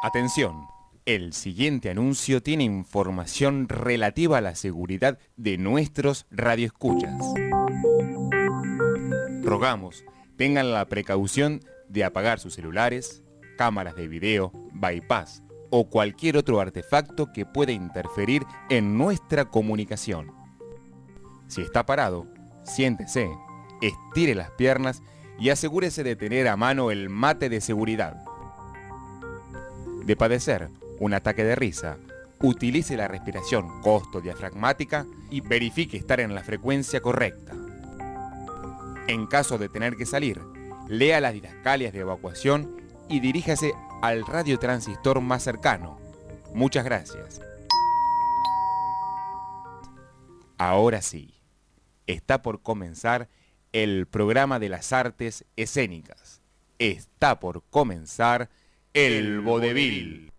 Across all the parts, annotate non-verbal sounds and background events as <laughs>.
Atención, el siguiente anuncio tiene información relativa a la seguridad de nuestros radioescuchas. Rogamos tengan la precaución de apagar sus celulares, cámaras de video, bypass o cualquier otro artefacto que pueda interferir en nuestra comunicación. Si está parado, siéntese, estire las piernas y asegúrese de tener a mano el mate de seguridad. De padecer un ataque de risa, utilice la respiración costo-diafragmática y verifique estar en la frecuencia correcta. En caso de tener que salir, lea las didascalias de evacuación y diríjase al radiotransistor más cercano. Muchas gracias. Ahora sí, está por comenzar el programa de las artes escénicas. Está por comenzar el vodevil.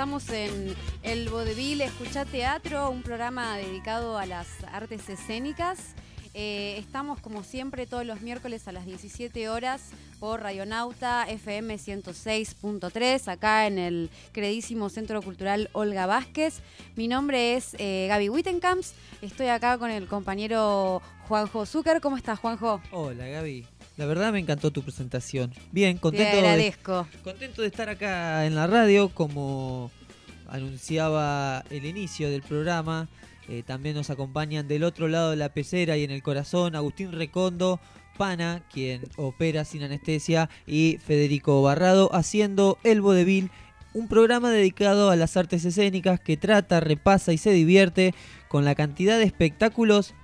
Estamos en el Vodevil Escucha Teatro, un programa dedicado a las artes escénicas. Eh, estamos como siempre todos los miércoles a las 17 horas por Radionauta FM 106.3, acá en el queridísimo Centro Cultural Olga Vázquez. Mi nombre es eh, Gaby Wittenkamps, estoy acá con el compañero Juanjo Zucker. ¿Cómo estás, Juanjo? Hola, Gaby. La verdad me encantó tu presentación. Bien, contento, Te agradezco. De, contento de estar acá en la radio, como anunciaba el inicio del programa. Eh, también nos acompañan del otro lado de la pecera y en el corazón Agustín Recondo, Pana, quien opera sin anestesia, y Federico Barrado haciendo El Vodevil, un programa dedicado a las artes escénicas que trata, repasa y se divierte con la cantidad de espectáculos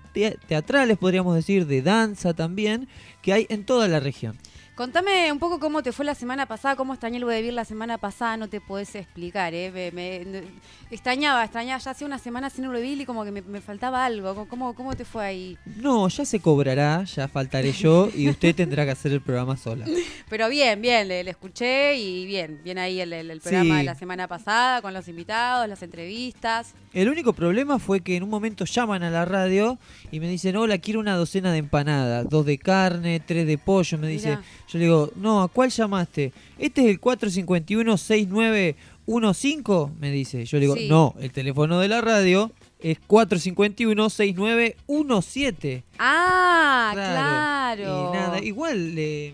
teatrales, podríamos decir, de danza también, que hay en toda la región. Contame un poco cómo te fue la semana pasada, cómo extrañé el vivir la semana pasada, no te podés explicar, ¿eh? Me, extrañaba, extrañaba, ya hace una semana sin vivir y como que me, faltaba algo. ¿Cómo, ¿Cómo te fue ahí? No, ya se cobrará, ya faltaré yo y usted tendrá que hacer el programa sola. <laughs> Pero bien, bien, le, escuché y bien, bien ahí el, programa de la semana pasada con los invitados, las entrevistas. El único problema fue que en un momento llaman a la radio y me dicen, hola, quiero una docena de empanadas, dos de carne, tres de pollo, me dice... Yo le digo, no, ¿a cuál llamaste? ¿Este es el 451-6915? Me dice. Yo le digo, no, el teléfono de la radio es 451-6917. Ah, claro. Y nada, igual le,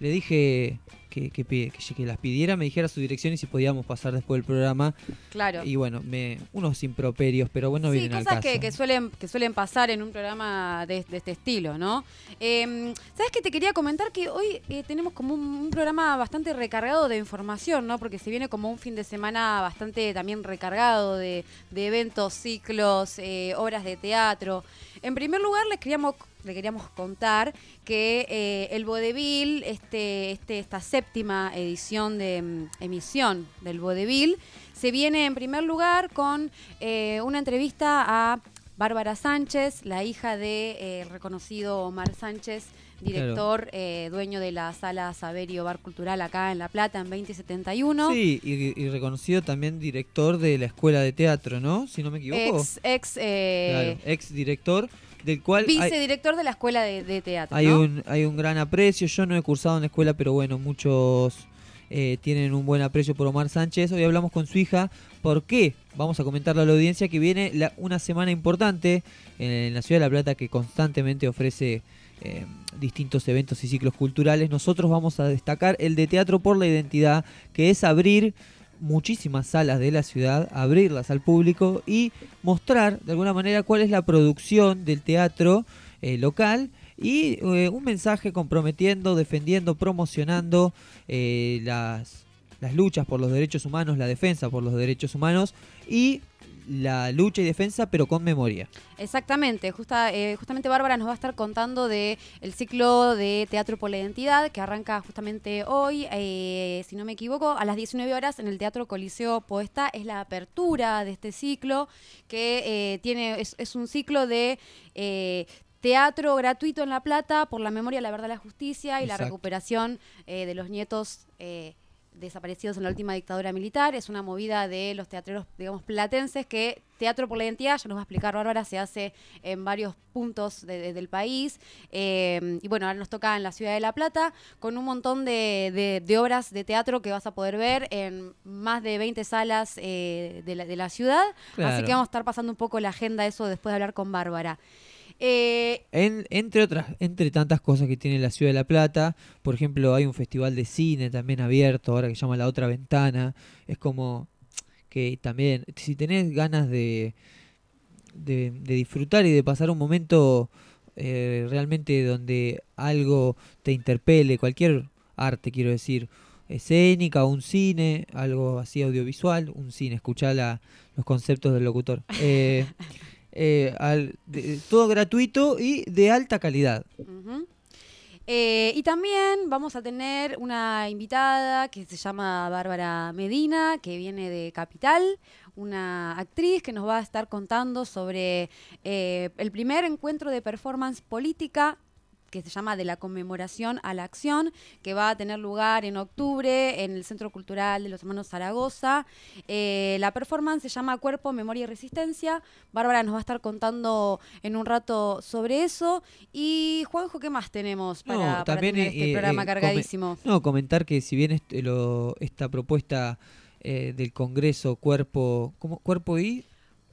le dije, que, que, las pidiera, me dijera su dirección y si podíamos pasar después del programa. Claro. Y bueno, me, unos improperios, pero bueno, sí, vienen al caso. Que, suelen, que suelen pasar en un programa de, este estilo, ¿no? Em, ¿Sabes que te quería comentar? Que hoy eh, tenemos como un, programa bastante recargado de información, ¿no? Porque se viene como un fin de semana bastante también recargado de, eventos, ciclos, eh, obras de teatro. En primer lugar, les queríamos le queríamos contar que eh, el Vodevil, este, este, esta séptima edición de mm, emisión del Vodevil, se viene en primer lugar con eh, una entrevista a Bárbara Sánchez, la hija del de, eh, reconocido Omar Sánchez, director, dueño de la sala Saberio Bar Cultural acá en La Plata en 2071. Sí, y, reconocido también director de la Escuela de Teatro, ¿no? Si no me equivoco. Ex, ex, claro, ex director del cual vicedirector de la escuela de, teatro. Hay un hay un gran aprecio. Yo no he cursado en la escuela, pero bueno, muchos eh, tienen un buen aprecio por Omar Sánchez. Hoy hablamos con su hija. ¿Por qué? Vamos a comentarle a la audiencia que viene una semana importante en, la ciudad de La Plata que constantemente ofrece eh, distintos eventos y ciclos culturales. Nosotros vamos a destacar el de Teatro por la Identidad, que es abrir muchísimas salas de la ciudad, abrirlas al público y mostrar de alguna manera cuál es la producción del teatro eh, local y eh, un mensaje comprometiendo, defendiendo, promocionando las luchas por los derechos humanos, la defensa por los derechos humanos y la lucha y defensa, pero con memoria. Exactamente, justa, eh, justamente Bárbara nos va a estar contando de el ciclo de Teatro por la Identidad que arranca justamente hoy, eh, si no me equivoco, a las 19 horas en el Teatro Coliseo Poesta. Es la apertura de este ciclo que eh, tiene es, es un ciclo de teatro gratuito en La Plata por la memoria, la verdad, la justicia y la recuperación eh, de los nietos eh, desaparecidos en la última dictadura militar. Es una movida de los teatreros, digamos, platenses que Teatro por la Identidad, ya nos va a explicar Bárbara, se hace en varios puntos de- de- del país. Eh, y bueno, ahora nos toca en la ciudad de La Plata con un montón de, de- de obras de teatro que vas a poder ver en más de 20 salas eh, de, la, de la ciudad. Así que vamos a estar pasando un poco la agenda, eso después de hablar con Bárbara. Eh, En- entre otras, entre tantas cosas que tiene la ciudad de La Plata, por ejemplo, hay un festival de cine también abierto ahora que se llama La Otra Ventana. Es como que también, si tenés ganas de, de, de disfrutar y de pasar un momento eh, realmente donde algo te interpele, cualquier arte, quiero decir, escénica, un cine, algo así audiovisual, un cine, escuchá la- los conceptos del locutor. Eh, <laughs> eh, al- todo gratuito y de alta calidad. Eh, y también vamos a tener una invitada que se llama Bárbara Medina, que viene de Capital, una actriz que nos va a estar contando sobre eh, el primer encuentro de performance política que se llama De la conmemoración a la acción, que va a tener lugar en octubre en el Centro Cultural de los Hermanos Zaragoza. Eh, la performance se llama Cuerpo, Memoria y Resistencia. Bárbara nos va a estar contando en un rato sobre eso. Y Juanjo, ¿qué más tenemos No, para, para también, tener este eh, programa eh, cargadísimo? No, comentar que si bien este- lo- esta propuesta del Congreso Cuerpo, ¿cómo? Cuerpo y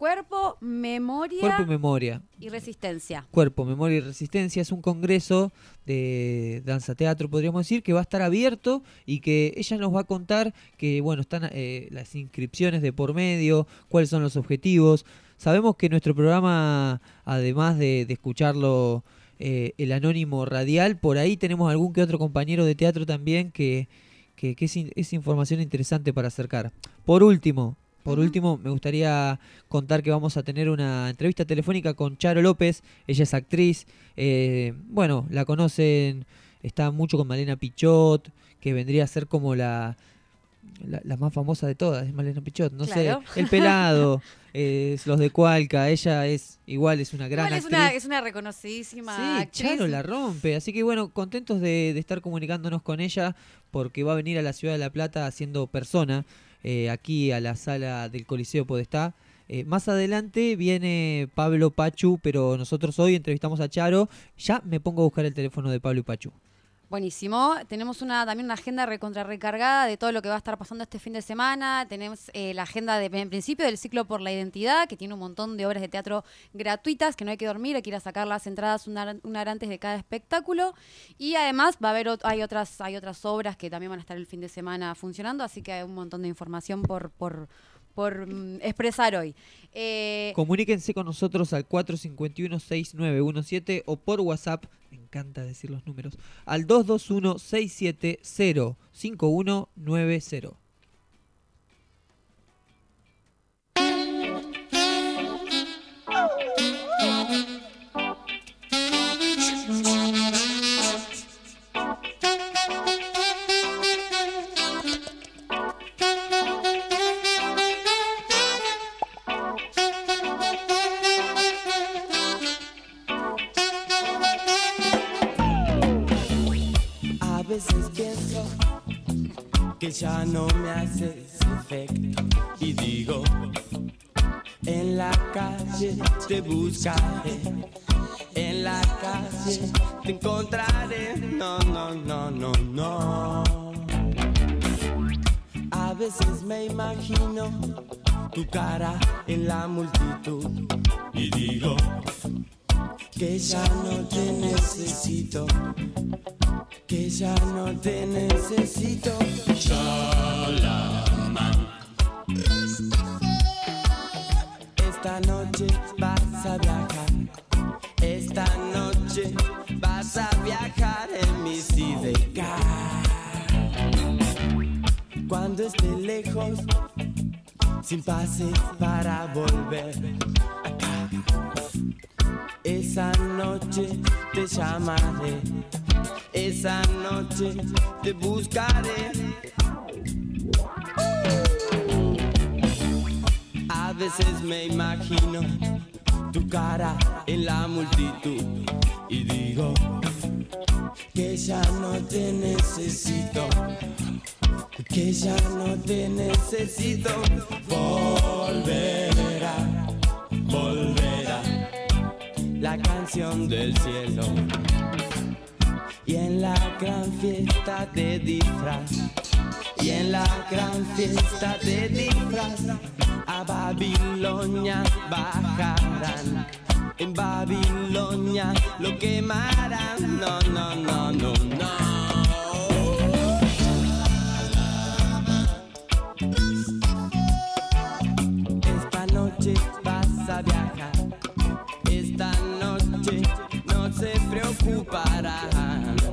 Cuerpo, Memoria Cuerpo y Memoria. y Resistencia. Cuerpo, Memoria y Resistencia es un congreso de danza teatro, podríamos decir, que va a estar abierto y que ella nos va a contar que, bueno, están eh, las inscripciones de por medio, cuáles son los objetivos. Sabemos que nuestro programa, además de, de escucharlo eh, el anónimo radial, por ahí tenemos algún que otro compañero de teatro también que, que, que es, in- es información interesante para acercar. Por último, por último, me gustaría contar que vamos a tener una entrevista telefónica con Charo López. Ella es actriz. eh, bueno, la conocen, está mucho con Malena Pichot, que vendría a ser como la, la, la más famosa de todas, es Malena Pichot. No Claro. sé, El Pelado, <laughs> eh, los de Cualca. Ella es igual, es una gran Igual es actriz. una, es una reconocidísima Sí, actriz. Charo la rompe. Así que bueno, contentos de, de estar comunicándonos con ella porque va a venir a la ciudad de La Plata haciendo persona eh, aquí a la sala del Coliseo Podestá. Eh, más adelante viene Pablo Pachu, pero nosotros hoy entrevistamos a Charo. Ya me pongo a buscar el teléfono de Pablo y Pachu. Buenísimo. Tenemos una también una agenda recontra recargada de todo lo que va a estar pasando este fin de semana. Tenemos eh, la agenda de, en principio del ciclo por la identidad, que tiene un montón de obras de teatro gratuitas, que no hay que dormir, hay que ir a sacar las entradas una, una hora antes de cada espectáculo. Y además va a haber hay otras, hay otras obras que también van a estar el fin de semana funcionando, así que hay un montón de información por, por, por mm, expresar hoy. Eh, Comuníquense con nosotros al 451-6917 o por WhatsApp, me encanta decir los números, al 221 670 5190 que ya no me haces efecto. Y digo, en la calle te buscaré, en la calle te encontraré, no, no, no, no, no. A veces me imagino tu cara en la multitud. Y digo que ya no te necesito, que ya no te necesito. Solaman. Esta noche vas a viajar, esta noche vas a viajar en mi sidecar. Cuando esté lejos, sin pases para volver acá. Esa noche te llamaré, esa noche te buscaré. A veces me imagino tu cara en la multitud y digo que ya no te necesito, que ya no te necesito volverás la canción del cielo. Y en la gran fiesta de disfraz, y en la gran fiesta de disfraz, a Babilonia bajarán. En Babilonia lo quemarán, no, no, no, no, no.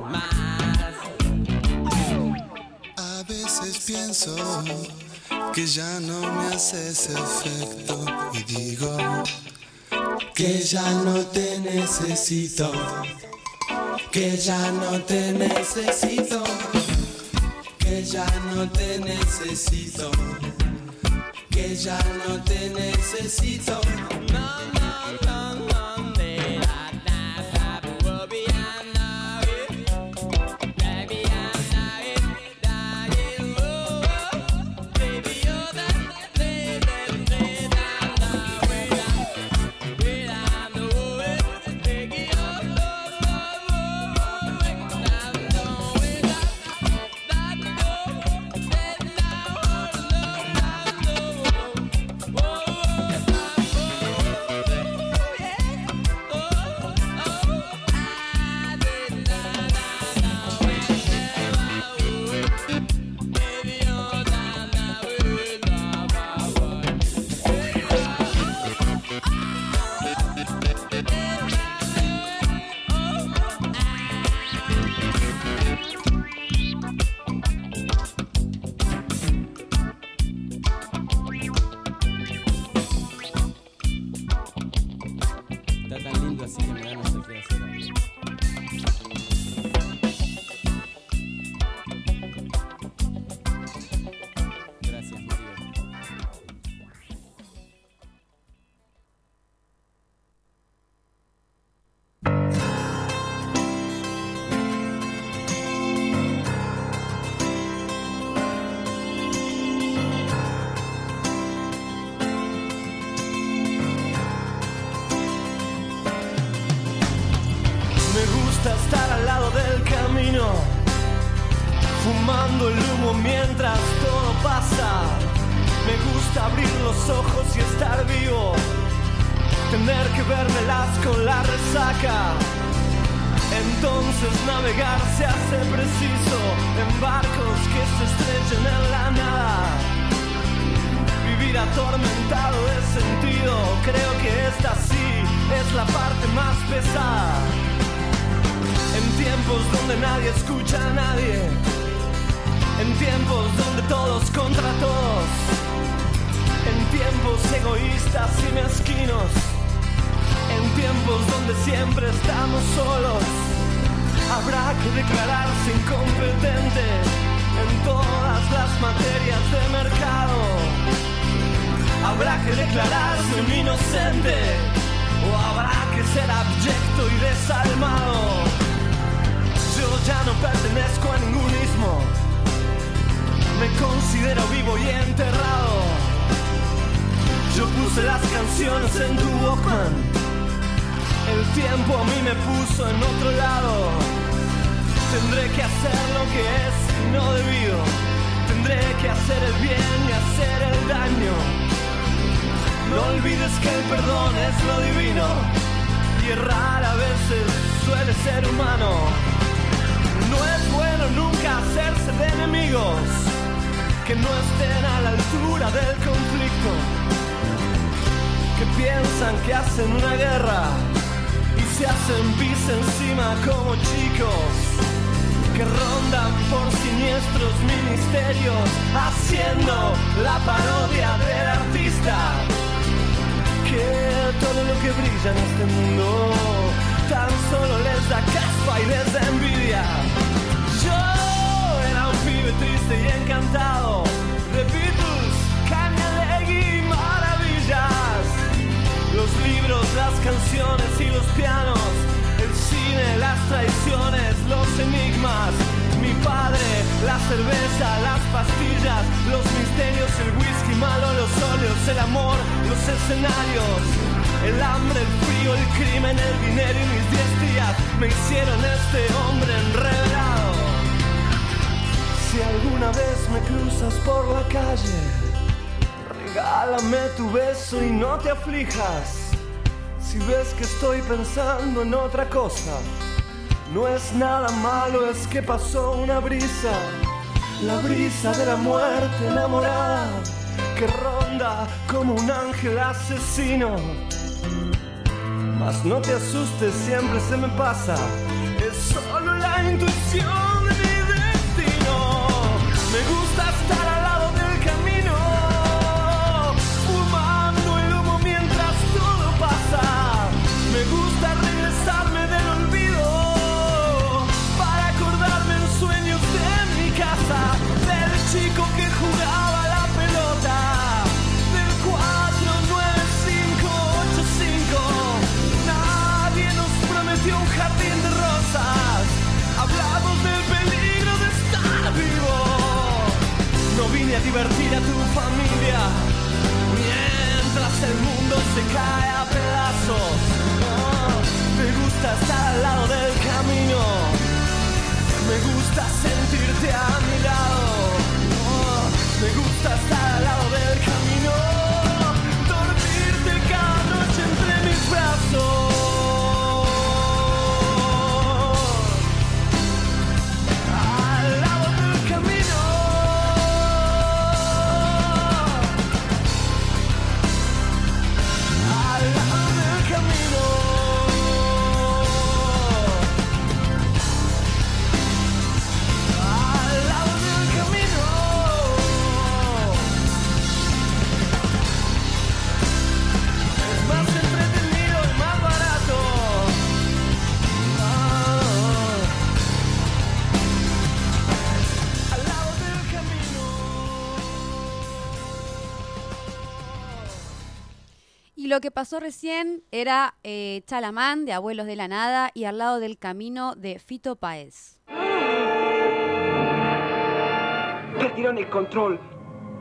más. A veces pienso que ya no me haces efecto y digo que ya no te necesito, que ya no te necesito, que ya no te necesito, que ya no te necesito. Canciones y los pianos, el cine, las traiciones, los enigmas. Mi padre, la cerveza, las pastillas, los misterios, el whisky malo, los óleos, el amor, los escenarios. El hambre, el frío, el crimen, el dinero y mis diez días me hicieron este hombre enredado. Si alguna vez me cruzas por la calle, regálame tu beso y no te aflijas. Si ves que estoy pensando en otra cosa, no es nada malo, es que pasó una brisa, la brisa de la muerte enamorada, que ronda como un ángel asesino. Mas no te asustes, siempre se me pasa, es solo la intuición mundo se lo que pasó recién era eh, Chalamán de Abuelos de la Nada y al lado del camino de Fito Paez. Perdieron el control.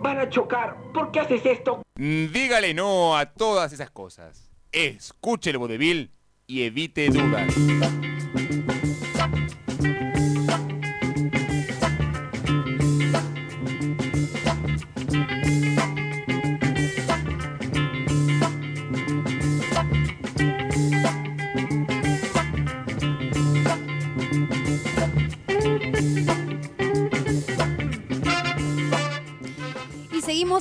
Van a chocar. ¿Por qué haces esto? Mm, Dígale no a todas esas cosas. Escuche el vodevil y evite dudas.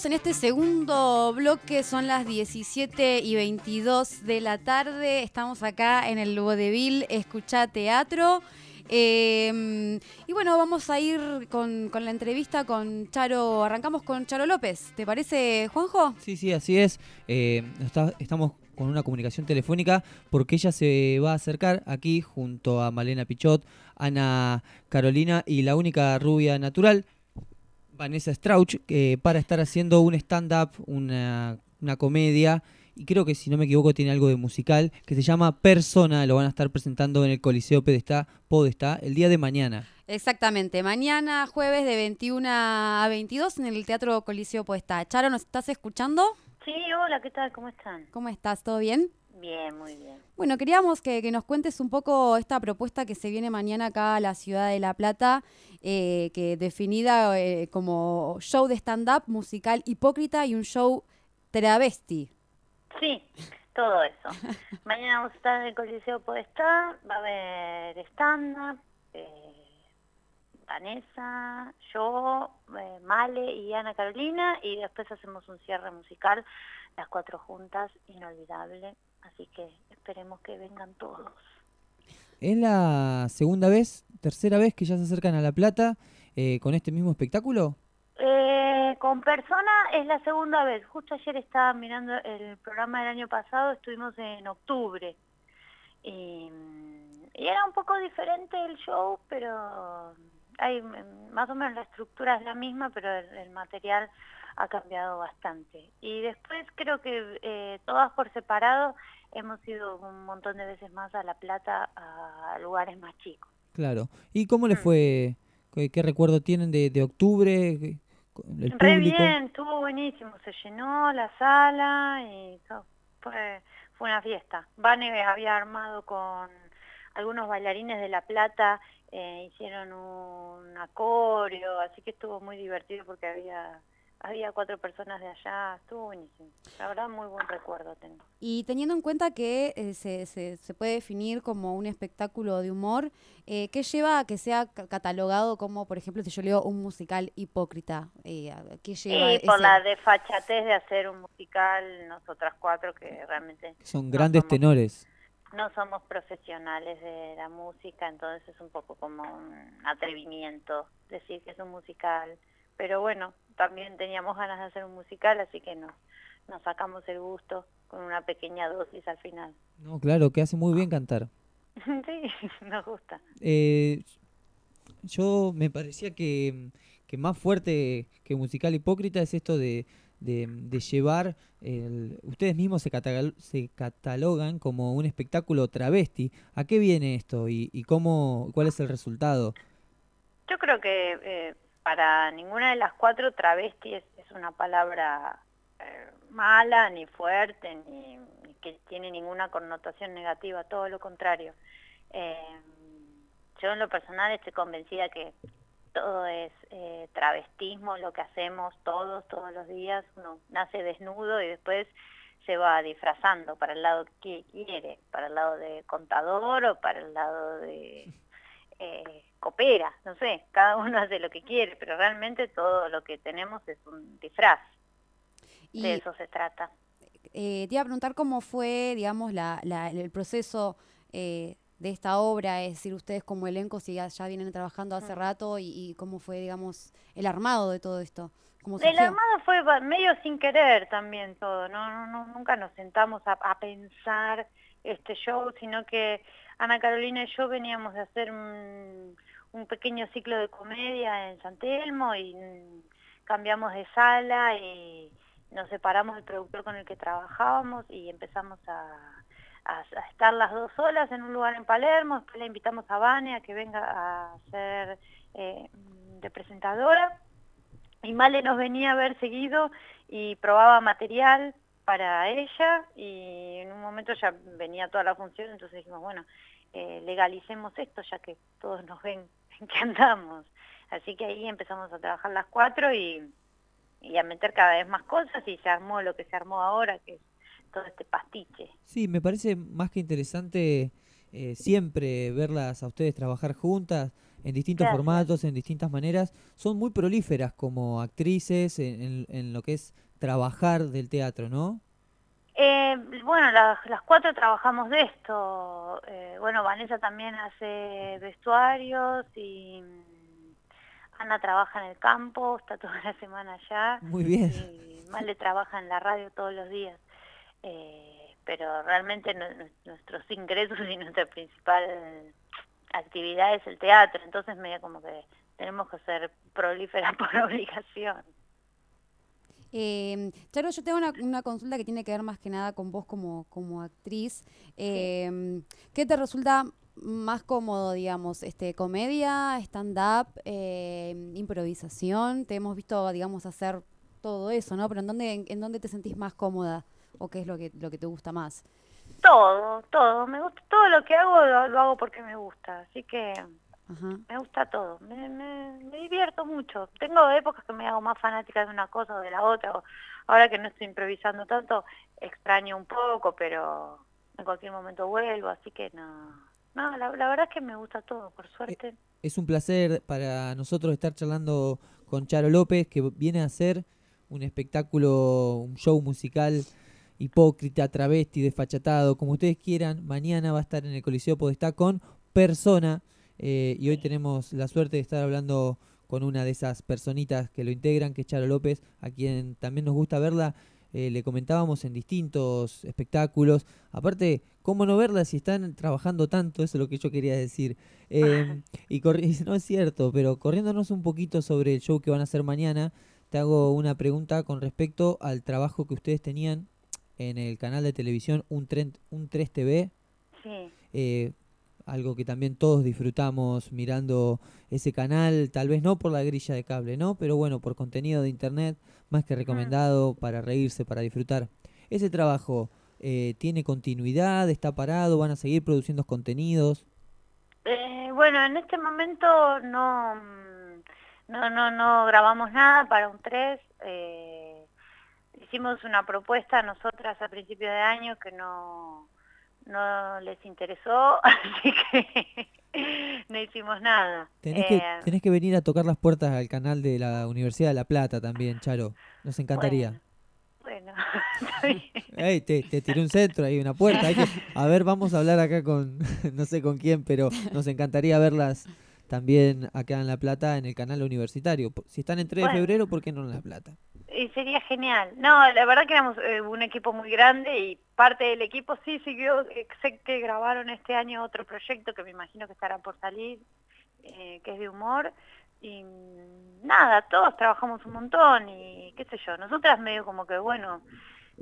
En este segundo bloque, son las 17 y 22 de la tarde. Estamos acá en el Vodevil Escuchá Teatro. Eh, y bueno, vamos a ir con, la entrevista con Charo. Arrancamos con Charo López. ¿Te parece, Juanjo? Sí, sí, así es. Está- estamos con una comunicación telefónica porque ella se va a acercar aquí junto a Malena Pichot, Ana Carolina y la única rubia natural, Vanessa Strauch, eh, para estar haciendo un stand-up, una, una comedia. Y creo que si no me equivoco tiene algo de musical que se llama Persona. Lo van a estar presentando en el Coliseo Podestá, Podestá el día de mañana. Exactamente. Mañana, jueves de 21 a 22 en el Teatro Coliseo Puesta. Charo, ¿nos estás escuchando? Sí, hola, ¿qué tal? ¿Cómo están? ¿Cómo estás? ¿Todo bien? Bien, muy bien. Bueno, queríamos que, que nos cuentes un poco esta propuesta que se viene mañana acá a la ciudad de La Plata, eh, que definida eh, como show de stand-up musical hipócrita y un show travesti. Sí, todo eso. <laughs> Mañana vamos a estar en el Coliseo Podestá, va a haber stand-up, eh, Vanessa, yo, eh, Male y Ana Carolina, y después hacemos un cierre musical, las cuatro juntas, inolvidable. Así que esperemos que vengan todos. Es la segunda vez tercera vez que ya se acercan a La Plata eh, con este mismo espectáculo. Eh, con persona es la segunda vez. Justo ayer estaba mirando el programa del año pasado, estuvimos en octubre. Y, y era un poco diferente el show, pero hay más o menos la estructura es la misma, pero el, el material ha cambiado bastante. Y después creo que eh, todas por separado hemos ido un montón de veces más a La Plata, a lugares más chicos. Claro. ¿Y cómo le Mm. fue? ¿Qué, qué recuerdo tienen de, de octubre? ¿Qué- El Re bien, estuvo buenísimo, se llenó la sala y todo. Fue, fue una fiesta. Vane había armado con algunos bailarines de La Plata, eh, hicieron un acorio, así que estuvo muy divertido porque había había cuatro personas de allá, estuvo buenísimo. La verdad, muy buen recuerdo tengo. Y teniendo en cuenta que eh, se, se, se puede definir como un espectáculo de humor, eh, ¿qué lleva a que sea ca- catalogado como, por ejemplo, si yo leo un musical hipócrita? Eh, a- ¿Qué lleva Y por ese- la desfachatez de hacer un musical, nosotras cuatro que realmente Son no grandes somos- tenores. no somos profesionales de la música, entonces es un poco como un atrevimiento decir que es un musical. Pero bueno, también teníamos ganas de hacer un musical, así que nos, nos sacamos el gusto con una pequeña dosis al final. No, claro, que hace muy bien cantar. <laughs> sí, <laughs> nos gusta. Eh, yo me parecía que, que más fuerte que musical hipócrita es esto de, de, de llevar, el, ustedes mismos se, se catalogan como un espectáculo travesti. ¿A qué viene esto y, y cómo, cuál es el resultado? Yo creo que eh, para ninguna de las cuatro travesti es, una palabra eh, mala, ni fuerte, ni, ni que tiene ninguna connotación negativa, todo lo contrario. Eh, yo en lo personal estoy convencida que todo es eh, travestismo, lo que hacemos todos, todos los días, uno nace desnudo y después se va disfrazando para el lado que quiere, para el lado de contador o para el lado de eh, coopera, no sé, cada uno <laughs> hace lo que quiere, pero realmente todo lo que tenemos es un disfraz, Y de eso se trata. eh, te iba a preguntar cómo fue, digamos, la, la- el proceso eh, de esta obra, es decir, ustedes como elenco, si ya, ya vienen trabajando hace Mm. rato y, y cómo fue, digamos, el armado de todo esto. ¿Cómo El armado fue medio sin querer también todo, no, no, no nunca nos sentamos a, a pensar este show, sino que Ana Carolina y yo veníamos de hacer un, pequeño ciclo de comedia en San Telmo y mm, cambiamos de sala y nos separamos del productor con el que trabajábamos y empezamos a, estar las dos solas en un lugar en Palermo, después la invitamos a Vane a que venga a ser eh, de presentadora. Y Male nos venía a ver seguido y probaba material para ella y en un momento ya venía toda la función, entonces dijimos, bueno, eh, legalicemos esto ya que todos nos ven <laughs> en que andamos. Así que ahí empezamos a trabajar las cuatro y, y a meter cada vez más cosas y se armó lo que se armó ahora, que es todo este pastiche. Sí, me parece más que interesante eh, siempre verlas a ustedes trabajar juntas en distintos Gracias. formatos, en distintas maneras. Son muy prolíferas como actrices en, en- en lo que es trabajar del teatro, ¿no? Eh, bueno, las, las cuatro trabajamos de esto. Eh, bueno, Vanessa también hace vestuarios y mm, Ana trabaja en el campo, está toda la semana allá. Muy bien. Y Male trabaja en la radio todos los días. Eh, pero realmente nu- nuestros ingresos y nuestra principal actividad es el teatro, entonces medio como que tenemos que ser prolíferas <laughs> por obligación. Eh, Charo, yo tengo una, una consulta que tiene que ver más que nada con vos como, como actriz. Eh, ¿Qué te resulta más cómodo, digamos? Este, ¿Comedia, stand-up, eh, improvisación? Te hemos visto, digamos, hacer todo eso, ¿no? Pero ¿en dónde, en, en dónde te sentís más cómoda? ¿O qué es lo que, lo que te gusta más? Todo, todo, me gusta, todo lo que hago lo, lo hago porque me gusta, así que Ajá. me gusta todo, me, me, me divierto mucho. Tengo épocas que me hago más fanática de una cosa o de la otra, ahora que no estoy improvisando tanto, extraño un poco, pero en cualquier momento vuelvo, así que no, no, la, la verdad es que me gusta todo, por suerte. Es un placer para nosotros estar charlando con Charo López, que viene a hacer un espectáculo, un show musical hipócrita, travesti, desfachatado, como ustedes quieran. Mañana va a estar en el Coliseo Podestá con Persona, eh, y hoy tenemos la suerte de estar hablando con una de esas personitas que lo integran, que es Charo López, a quien también nos gusta verla. eh, le comentábamos en distintos espectáculos. Aparte, ¿cómo no verla si están trabajando tanto? Eso es lo que yo quería decir. Eh, <laughs> y <laughs> no es cierto, pero corriéndonos un poquito sobre el show que van a hacer mañana, te hago una pregunta con respecto al trabajo que ustedes tenían en el canal de televisión Un, Tren, Un 3 TV. Sí. eh, algo que también todos disfrutamos mirando ese canal, tal vez no por la grilla de cable, ¿no? Pero bueno, por contenido de internet, más que recomendado para reírse, para disfrutar. Ese trabajo eh, tiene continuidad, está parado, van a seguir produciendo contenidos. Eh, bueno, en este momento no, no, no, no grabamos nada para un 3. eh, hicimos una propuesta nosotras a principio de año que no, no les interesó, <laughs> así que <laughs> no hicimos nada. Tenés, que, Eh, tenés que venir a tocar las puertas al canal de la Universidad de La Plata también, Charo. Nos encantaría. Bueno, <laughs> te, te tiré un centro ahí, una puerta. hay que- a ver, vamos a hablar acá con, no sé con quién, pero nos encantaría verlas también acá en La Plata, en el canal universitario. Si están en 3 de Bueno. febrero, ¿por qué no en La Plata? Y sería genial. No, la verdad que éramos eh, un equipo muy grande y parte del equipo sí siguió, eh, sé que grabaron este año otro proyecto que me imagino que estará por salir, eh, que es de humor. Y nada, todos trabajamos un montón y qué sé yo, nosotras medio como que bueno,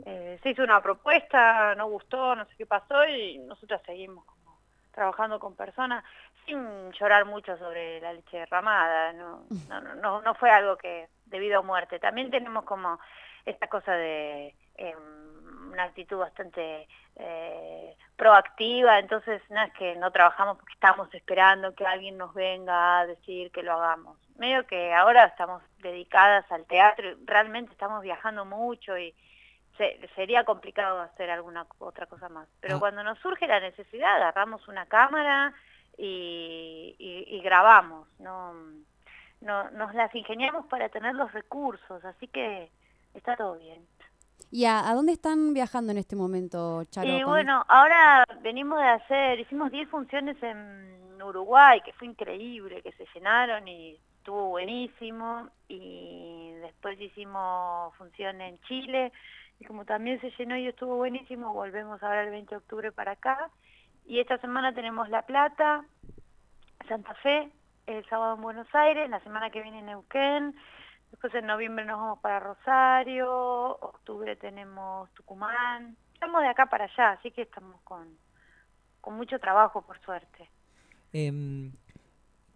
se hizo una propuesta, no gustó, no sé qué pasó y nosotras seguimos como trabajando con personas sin llorar mucho sobre la leche derramada, no, no, no, no fue algo que debido a muerte. También tenemos como esta cosa de em, una actitud bastante eh, proactiva, entonces no es que no trabajamos porque estamos esperando que alguien nos venga a decir que lo hagamos. Medio que ahora estamos dedicadas al teatro, y realmente estamos viajando mucho y se- sería complicado hacer alguna otra cosa más. Pero Ah. cuando nos surge la necesidad, agarramos una cámara y, y- y grabamos, no, no, nos las ingeniamos para tener los recursos, así que está todo bien. ¿Y a, a dónde están viajando en este momento, Charo? Y bueno, ahora venimos de hacer, hicimos 10 funciones en Uruguay, que fue increíble, que se llenaron y estuvo buenísimo. Y después hicimos función en Chile, y como también se llenó y estuvo buenísimo, volvemos ahora el 20 de octubre para acá. Y esta semana tenemos La Plata, Santa Fe, el sábado en Buenos Aires, la semana que viene en Neuquén, después en noviembre nos vamos para Rosario, octubre tenemos Tucumán, estamos de acá para allá, así que estamos con, con mucho trabajo por suerte. Em,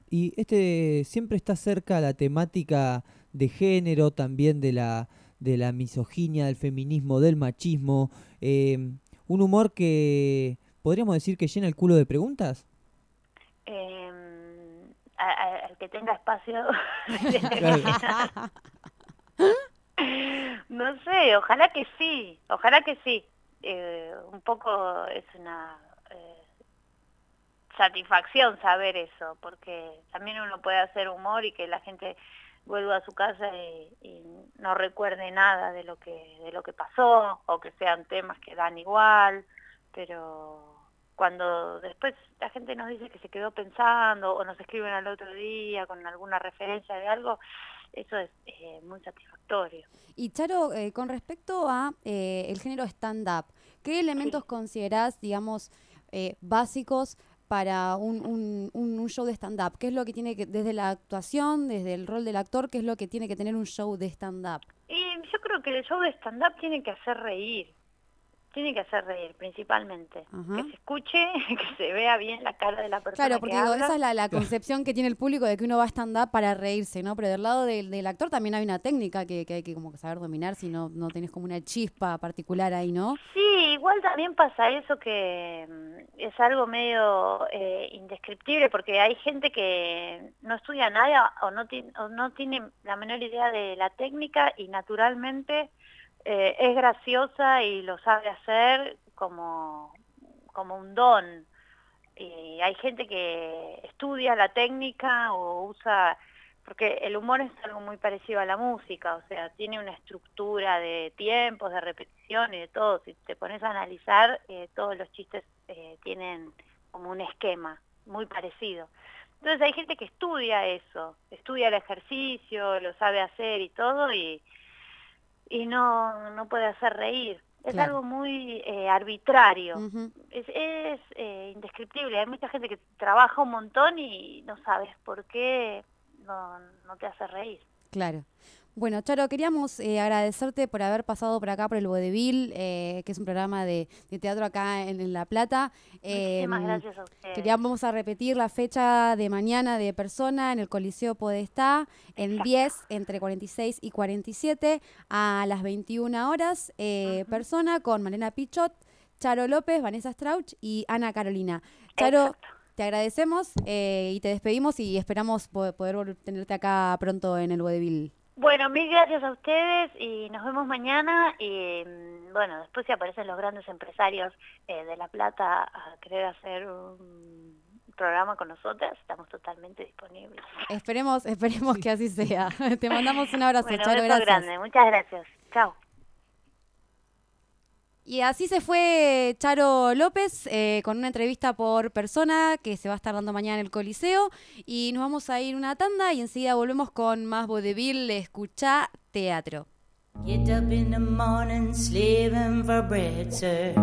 y este siempre está cerca la temática de género, también de la, de la misoginia, del feminismo, del machismo. em, un humor que podríamos decir que llena el culo de preguntas. Eh, al que tenga espacio. <laughs> no sé, ojalá que sí, ojalá que sí. Eh, un poco es una eh, satisfacción saber eso, porque también uno puede hacer humor y que la gente vuelva a su casa y, y no recuerde nada de lo que de lo que pasó o que sean temas que dan igual, pero cuando después la gente nos dice que se quedó pensando o nos escriben al otro día con alguna referencia de algo, eso es eh, muy satisfactorio. Y Charo, eh, con respecto a eh, el género stand-up, ¿qué elementos considerás, digamos, eh, básicos para un, un- un- un show de stand-up? ¿Qué es lo que tiene que, desde la actuación, desde el rol del actor, qué es lo que tiene que tener un show de stand-up? Y yo creo que el show de stand-up tiene que hacer reír, tiene que hacer reír principalmente, Ajá. que se escuche, <laughs> que se vea bien la cara de la persona Claro, que porque digo, habla. esa es la, la concepción que tiene el público de que uno va a stand-up para reírse, ¿no? Pero del lado del, del actor también hay una técnica que, que hay que como que saber dominar si no, no tenés como una chispa particular ahí, ¿no? Sí, igual también pasa eso que mm, es algo medio eh, indescriptible porque hay gente que no estudia nada o no, ti- o no tiene la menor idea de la técnica y naturalmente eh, es graciosa y lo sabe hacer como, como un don. Y hay gente que estudia la técnica o usa porque el humor es algo muy parecido a la música, o sea, tiene una estructura de tiempos, de repetición y de todo. Si te pones a analizar, eh, todos los chistes eh, tienen como un esquema muy parecido. Entonces hay gente que estudia eso, estudia el ejercicio, lo sabe hacer y todo, y, y no, no puede hacer reír. Es Claro. algo muy eh, arbitrario, es, es eh, indescriptible. Hay mucha gente que trabaja un montón y no sabes por qué no, no te hace reír. Claro. Bueno, Charo, queríamos eh, agradecerte por haber pasado por acá por el Vodevil, eh, que es un programa de, de teatro acá en, en La Plata. Muchísimas Em, gracias a ustedes. Queríamos a repetir la fecha de mañana de persona en el Coliseo Podestá, en Exacto. 10, entre 46 y 47, a las 21 horas. eh, Persona con Malena Pichot, Charo López, Vanessa Strauch y Ana Carolina. Charo, Exacto. te agradecemos eh, y te despedimos y esperamos po- poder volver- tenerte acá pronto en el Vodevil. Bueno, mil gracias a ustedes y nos vemos mañana. Y mm, bueno, después si aparecen los grandes empresarios eh, de La Plata a querer hacer un programa con nosotras, estamos totalmente disponibles. Esperemos, esperemos que así sea. <laughs> te mandamos un abrazo, Bueno, Charo, gracias. grande, muchas gracias. Chao. Y así se fue Charo López eh, con una entrevista por persona que se va a estar dando mañana en el Coliseo. Y nos vamos a ir una tanda y enseguida volvemos con más vodevil, escucha teatro. Get up in the morning, slaving for bread, sir.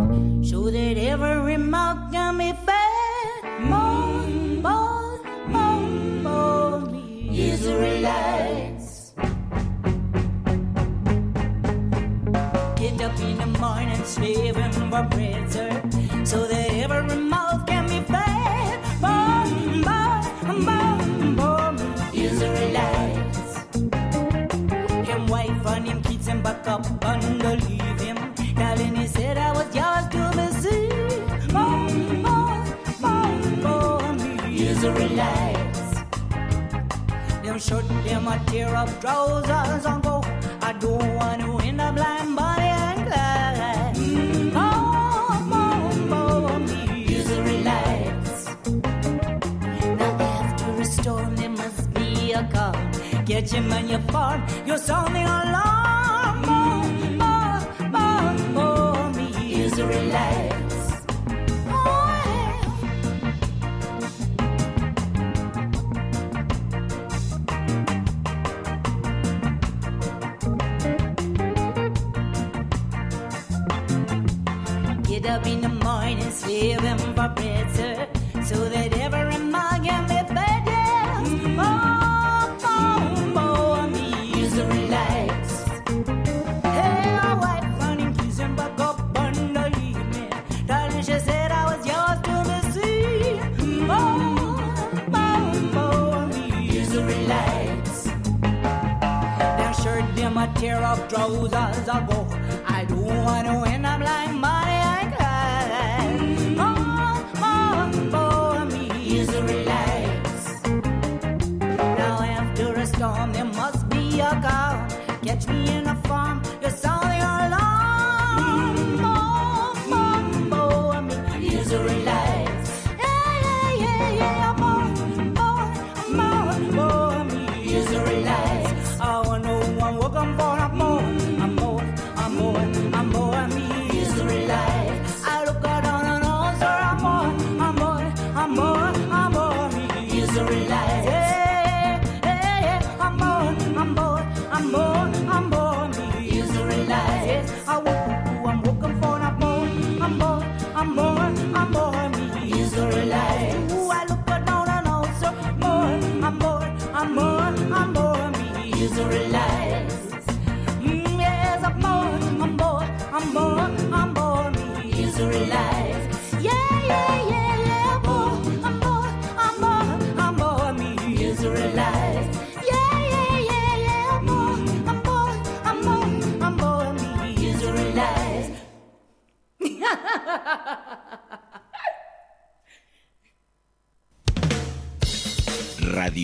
So that every mouth can be fed. Moan, moan. Up in the morning, slaving for bread, sir. So that every mouth can be fed. Moan, moan, moan, moan, Israelites. Him wife and him kids him back up and leave him. Darling, he said I was yours to seen. Mom, mom, mom, mom, Israelites. Them short, them a tear up trousers and go. I don't want to end up blind Bonnie Get your man your farm, you're sounding alarm. More, more, more, more, me Israelites. Oh, yeah. Get up in the morning, slaving for bread, tear up trousers I'll go.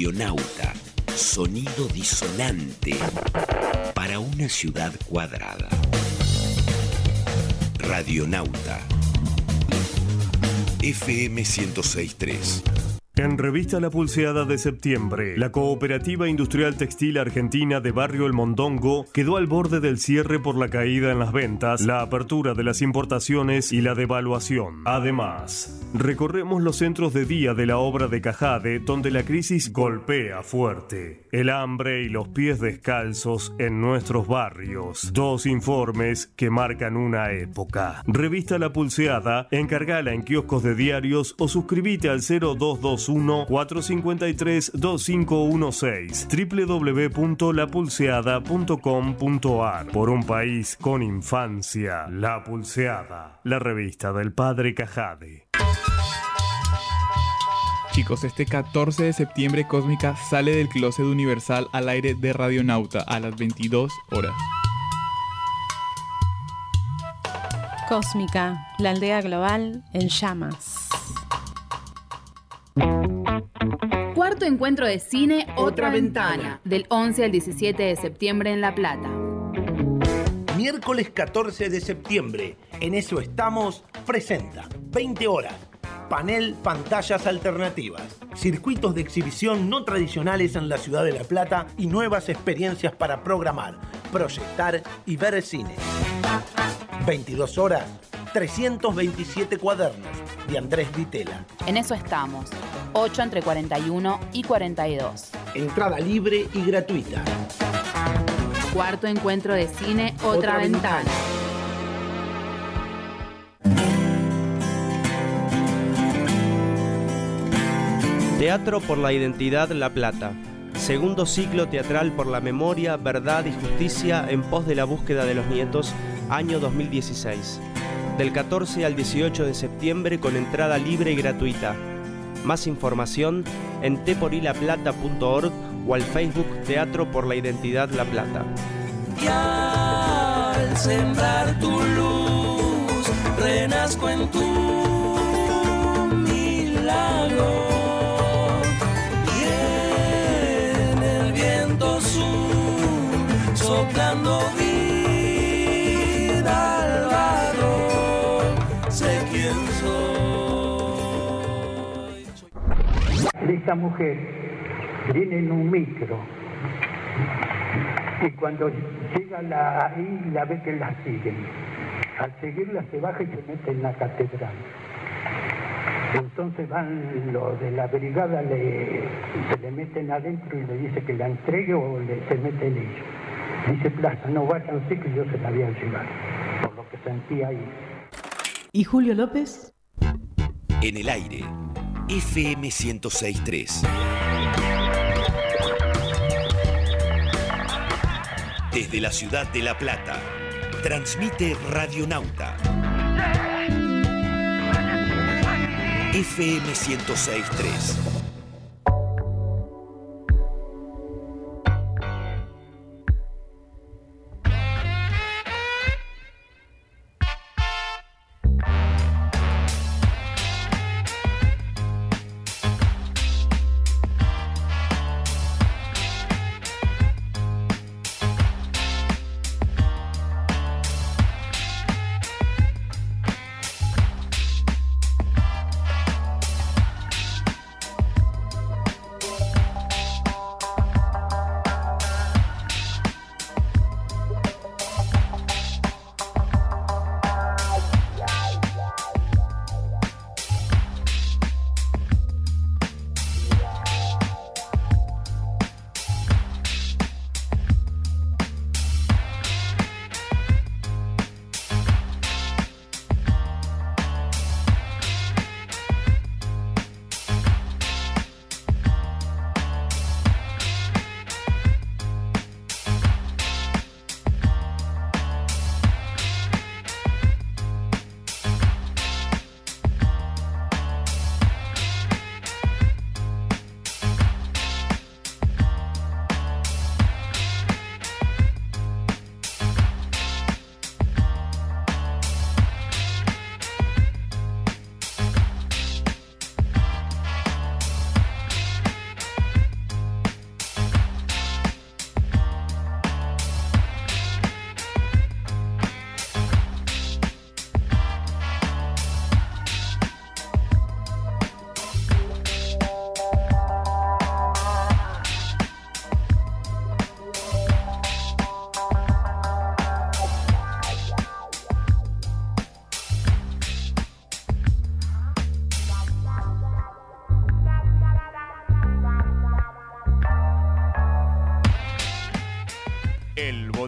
Radionauta, sonido disonante para una ciudad cuadrada. Radionauta. FM 1063. En Revista La Pulseada de septiembre, la Cooperativa Industrial Textil Argentina de Barrio El Mondongo quedó al borde del cierre por la caída en las ventas, la apertura de las importaciones y la devaluación. Además, recorremos los centros de día de la obra de Cajade, donde la crisis golpea fuerte. El hambre y los pies descalzos en nuestros barrios. Dos informes que marcan una época. Revista La Pulseada, encargala en kioscos de diarios o suscríbete al 0221 453-2516 www.lapulseada.com.ar Por un país con infancia, La Pulseada, la revista del padre Cajade. Chicos, este 14 de septiembre Cósmica sale del closet universal al aire de Radionauta a las 22 horas. Cósmica, la aldea global en llamas. Cuarto encuentro de cine Otra Ventana, del 11 al 17 de septiembre en La Plata. Miércoles 14 de septiembre, en eso estamos, presenta 20 horas. Panel Pantallas Alternativas. Circuitos de exhibición no tradicionales en la ciudad de La Plata y nuevas experiencias para programar, proyectar y ver cine. 22 horas, 327 cuadernos de Andrés Vitela. En eso estamos, 8 entre 41 y 42. Entrada libre y gratuita. Cuarto encuentro de cine Otra, Ventana. Teatro por la Identidad La Plata. Segundo ciclo teatral por la memoria, verdad y justicia en pos de la búsqueda de los nietos, año 2016. Del 14 al 18 de septiembre con entrada libre y gratuita. Más información en teporilaplata.org o al Facebook Teatro por la Identidad La Plata. Y al sembrar tu luz, renazco en tu milagro. Y el viento sur, soplando vida Esta mujer viene en un micro y cuando llega la, ahí la ve que la siguen. Al seguirla se baja y se mete en la catedral. Entonces van los de la brigada, le, se le meten adentro y le dice que la entregue o le, se meten ellos. Dice Plaza, no vayan así que yo se la voy a llevar, por lo que sentía ahí. ¿Y Julio López? En el aire, FM 1063. Desde la ciudad de La Plata, transmite Radionauta. FM 1063.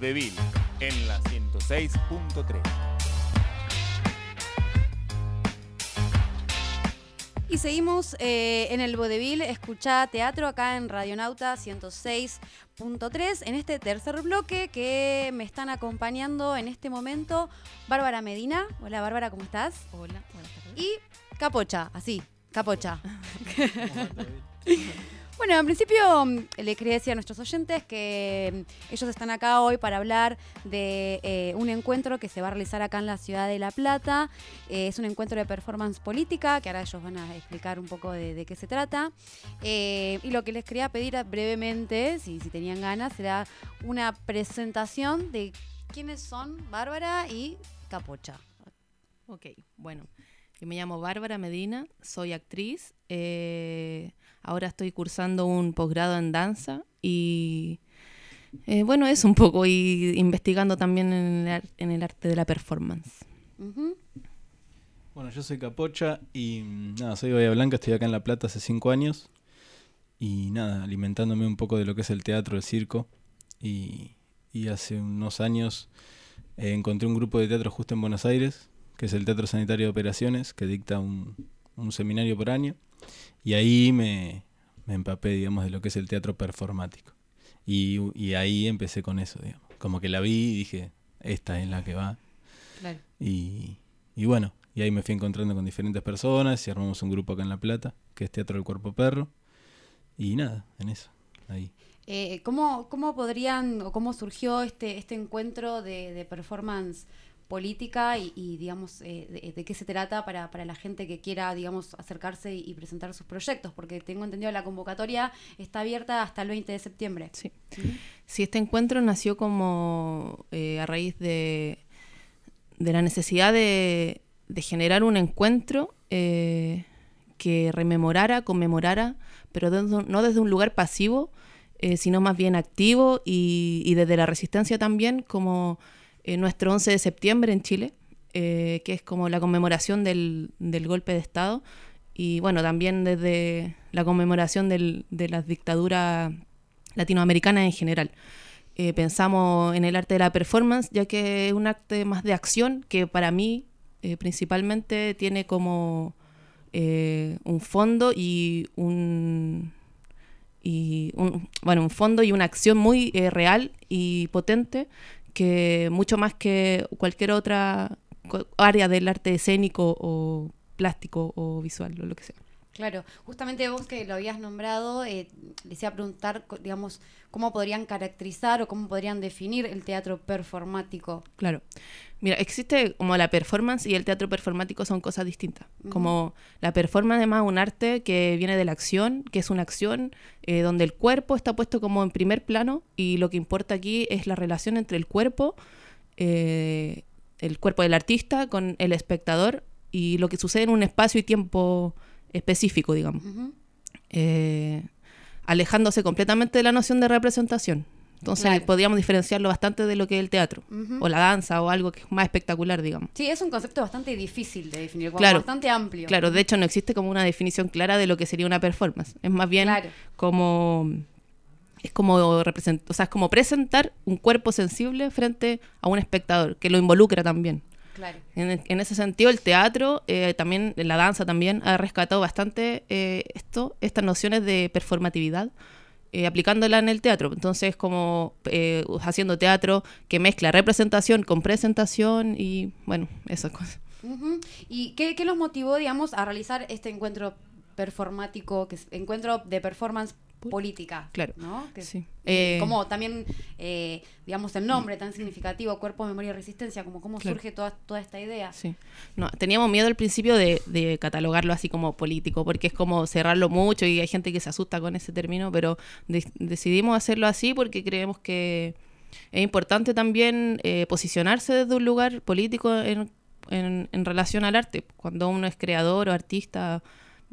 Vodevil en la 106.3. Y seguimos eh, en el Vodevil, escuchá teatro acá en Radionauta 106.3 en este tercer bloque que me están acompañando en este momento Bárbara Medina. Hola Bárbara, ¿cómo estás? Hola, buenas tardes. Y Capocha, así, Capocha. <laughs> Bueno, en principio mm, le quería decir a nuestros oyentes que mm, ellos están acá hoy para hablar de eh, un encuentro que se va a realizar acá en la ciudad de La Plata. Eh, es un encuentro de performance política, que ahora ellos van a explicar un poco de, qué se trata. Eh, y lo que les quería pedir brevemente, si, tenían ganas, será una presentación de quiénes son Bárbara y Capocha. Ok, bueno, yo me llamo Bárbara Medina, soy actriz. Ahora estoy cursando un posgrado en danza y eh, bueno, es un poco y investigando también en el, ar- en el arte de la performance. Bueno, yo soy Capocha y mm, nada, soy Bahía Blanca, estoy acá en La Plata hace cinco años. Y nada, alimentándome un poco de lo que es el teatro, el circo. Y, y hace unos años eh, encontré un grupo de teatro justo en Buenos Aires, que es el Teatro Sanitario de Operaciones, que dicta un, un seminario por año y ahí me, me empapé, digamos, de lo que es el teatro performático y, y ahí empecé con eso, digamos, como que la vi y dije, esta es la que va. Claro. Y, y bueno, y ahí me fui encontrando con diferentes personas y armamos un grupo acá en La Plata, que es Teatro del Cuerpo Perro. Y nada, en eso, ahí. Eh, ¿cómo, ¿Cómo podrían o cómo surgió este, este encuentro de, de performance política y, y, digamos, eh, de, de qué se trata para, para la gente que quiera, digamos, acercarse y, y presentar sus proyectos? Porque tengo entendido la convocatoria está abierta hasta el 20 de septiembre. Sí. Sí, este encuentro nació como eh, a raíz de, de la necesidad de, de generar un encuentro eh, que rememorara, conmemorara, pero desde no desde un lugar pasivo, eh, sino más bien activo y, y desde la resistencia también, como eh, nuestro 11 de septiembre en Chile, eh, que es como la conmemoración del, del golpe de Estado, y bueno, también desde la conmemoración del- de las dictaduras latinoamericanas en general. Eh, pensamos en el arte de la performance, ya que es un arte más de acción que para mí principalmente tiene como un fondo y un y un, bueno un fondo y una acción muy real y potente que mucho más que cualquier otra área del arte escénico o plástico o visual o lo que sea. Claro, justamente vos que lo habías nombrado, eh, les iba a preguntar, digamos, cómo podrían caracterizar o cómo podrían definir el teatro performático. Claro. Mira, existe como la performance y el teatro performático son cosas distintas. Como la performance es más un arte que viene de la acción, que es una acción eh, donde el cuerpo está puesto como en primer plano y lo que importa aquí es la relación entre el cuerpo, eh, el cuerpo del artista con el espectador y lo que sucede en un espacio y tiempo específico, digamos. Eh, alejándose completamente de la noción de representación. Entonces Claro. podríamos diferenciarlo bastante de lo que es el teatro, o la danza, o algo que es más espectacular, digamos. Sí, es un concepto bastante difícil de definir, Claro. bastante amplio. Claro, de hecho no existe como una definición clara de lo que sería una performance. Es más bien Claro. como es como represent- o sea, es como presentar un cuerpo sensible frente a un espectador, que lo involucra también. Claro. En, en ese sentido, el teatro, eh, también la danza también ha rescatado bastante eh, esto, estas nociones de performatividad, eh, aplicándola en el teatro. Entonces, como eh, haciendo teatro que mezcla representación con presentación y, bueno, esas cosas. ¿Y qué, qué los motivó, digamos, a realizar este encuentro performático, que es encuentro de performance política? Claro. ¿no? Que- Sí. y Eh, como también, eh, digamos, el nombre tan significativo, cuerpo, memoria y resistencia, como cómo Claro. surge toda, toda esta idea. Sí. No, teníamos miedo al principio de, de catalogarlo así como político, porque es como cerrarlo mucho y hay gente que se asusta con ese término, pero de- decidimos hacerlo así porque creemos que es importante también eh, posicionarse desde un lugar político en, en- en relación al arte. Cuando uno es creador o artista,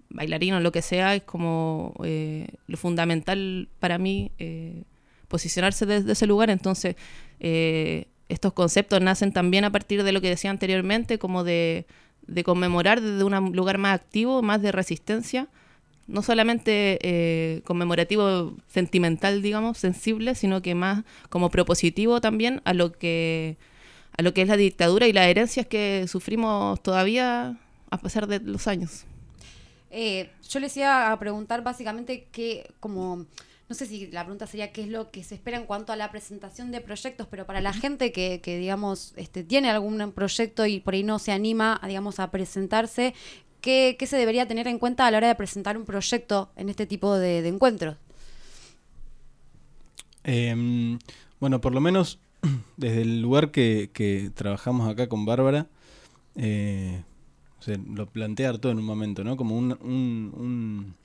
bailarino, lo que sea, es como eh, lo fundamental para mí eh, posicionarse desde ese lugar. Entonces, eh, estos conceptos nacen también a partir de lo que decía anteriormente, como de, conmemorar desde un lugar más activo, más de resistencia, no solamente conmemorativo sentimental, digamos, sensible, sino que más como propositivo también a lo que a lo que es la dictadura y las herencias que sufrimos todavía a pesar de los años. Eh, yo les iba a preguntar básicamente qué, como, no sé si la pregunta sería qué es lo que se espera en cuanto a la presentación de proyectos, pero para la gente que, que digamos, este, tiene algún proyecto y por ahí no se anima, a, digamos, a presentarse, ¿qué, qué se debería tener en cuenta a la hora de presentar un proyecto en este tipo de, de encuentros? Em, bueno, por lo menos <clears throat> desde el lugar que, que trabajamos acá con Bárbara, eh, lo plantea todo en un momento, ¿no? Como un, un- un,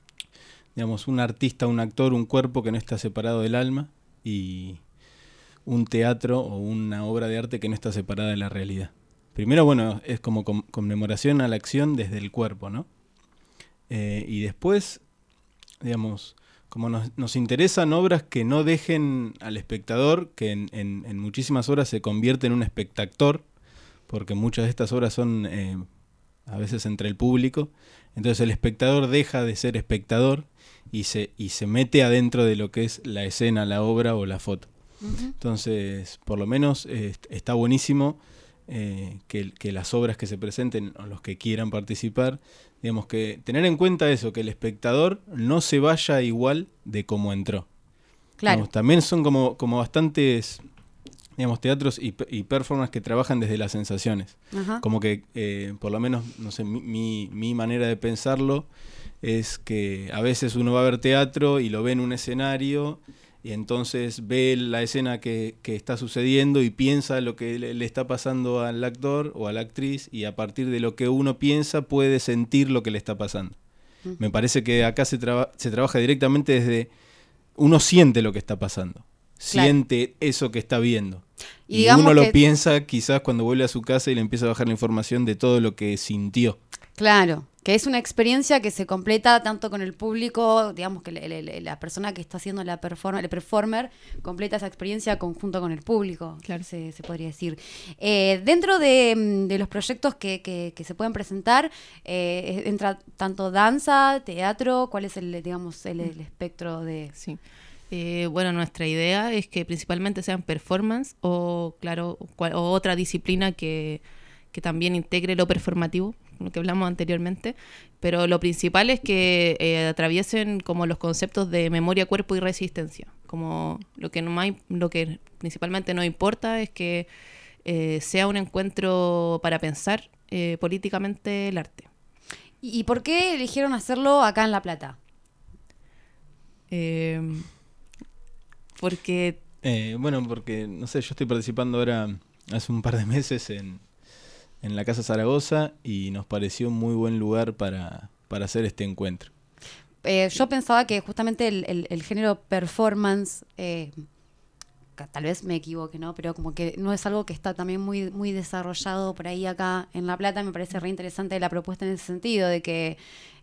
digamos, un artista, un actor, un cuerpo que no está separado del alma y un teatro o una obra de arte que no está separada de la realidad. Primero, bueno, es como con- conmemoración a la acción desde el cuerpo, ¿no? Eh, y después, digamos, como nos, interesan obras que no dejen al espectador, que en, muchísimas obras se convierte en un espectador, porque muchas de estas obras son eh, a veces entre el público, entonces el espectador deja de ser espectador y se, y se mete adentro de lo que es la escena, la obra o la foto. Entonces, por lo menos eh, est- está buenísimo eh, que, que las obras que se presenten o los que quieran participar, digamos que tener en cuenta eso, que el espectador no se vaya igual de como entró. Claro. Digamos, también son como, como bastantes digamos, teatros y, y performances que trabajan desde las sensaciones. Ajá. Como que, eh, por lo menos, no sé, mi, mi, mi manera de pensarlo es que a veces uno va a ver teatro y lo ve en un escenario y entonces ve la escena que, que está sucediendo y piensa lo que le, le está pasando al actor o a la actriz y a partir de lo que uno piensa puede sentir lo que le está pasando. Me parece que acá se, traba- se trabaja directamente desde uno siente lo que está pasando, Claro. siente eso que está viendo. Y uno lo que- piensa quizás cuando vuelve a su casa y le empieza a bajar la información de todo lo que sintió. Claro, que es una experiencia que se completa tanto con el público, digamos que le- le- le- la persona que está haciendo la perform el performer completa esa experiencia conjunto con el público, claro. se, se podría decir. Eh, dentro de, mm, de los proyectos que, que- que se pueden presentar, eh, entra tanto danza, teatro, ¿cuál es el, digamos, el, el espectro de...? Sí. Eh, bueno, nuestra idea es que principalmente sean performance o, claro, cual- o otra disciplina que, que también integre lo performativo, lo que hablamos anteriormente. Pero lo principal es que eh, atraviesen como los conceptos de memoria, cuerpo y resistencia. Como lo que, no lo que principalmente nos importa es que eh, sea un encuentro para pensar eh, políticamente el arte. ¿Y, y por qué eligieron hacerlo acá en La Plata? Eh, porque Eh, bueno, porque, no sé, yo estoy participando ahora hace un par de meses en, en la Casa Zaragoza y nos pareció un muy buen lugar para, para hacer este encuentro. Eh, yo pensaba que justamente el, el- el género performance, eh, tal vez me equivoque, ¿no? Pero como que no es algo que está también muy, muy desarrollado por ahí acá en La Plata. Me parece re interesante la propuesta en ese sentido, de que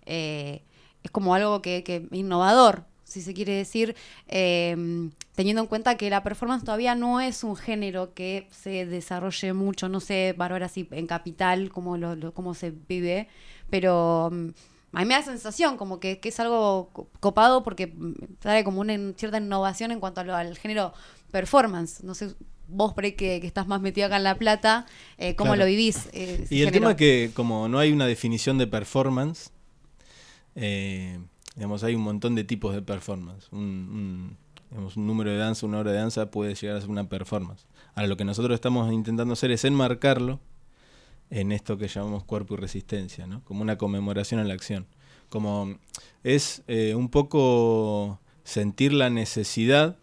eh, es como algo que, que innovador, si se quiere decir, eh, teniendo en cuenta que la performance todavía no es un género que se desarrolle mucho, no sé, Bárbara, si en Capital, cómo, lo, lo- cómo se vive, pero mm, a mí me da sensación como que, que es algo co- copado porque mm, trae como una cierta innovación en cuanto a lo- al género performance. No sé, vos por ahí que, que estás más metido acá en La Plata, eh, ¿cómo Claro. lo vivís? eh, Y el género? tema es que como no hay una definición de performance, eh, digamos, hay un montón de tipos de performance. Un, un- un número de danza, una hora de danza puede llegar a ser una performance. Ahora, lo que nosotros estamos intentando hacer es enmarcarlo en esto que llamamos cuerpo y resistencia, ¿no? Como una conmemoración a la acción. Como es eh, un poco sentir la necesidad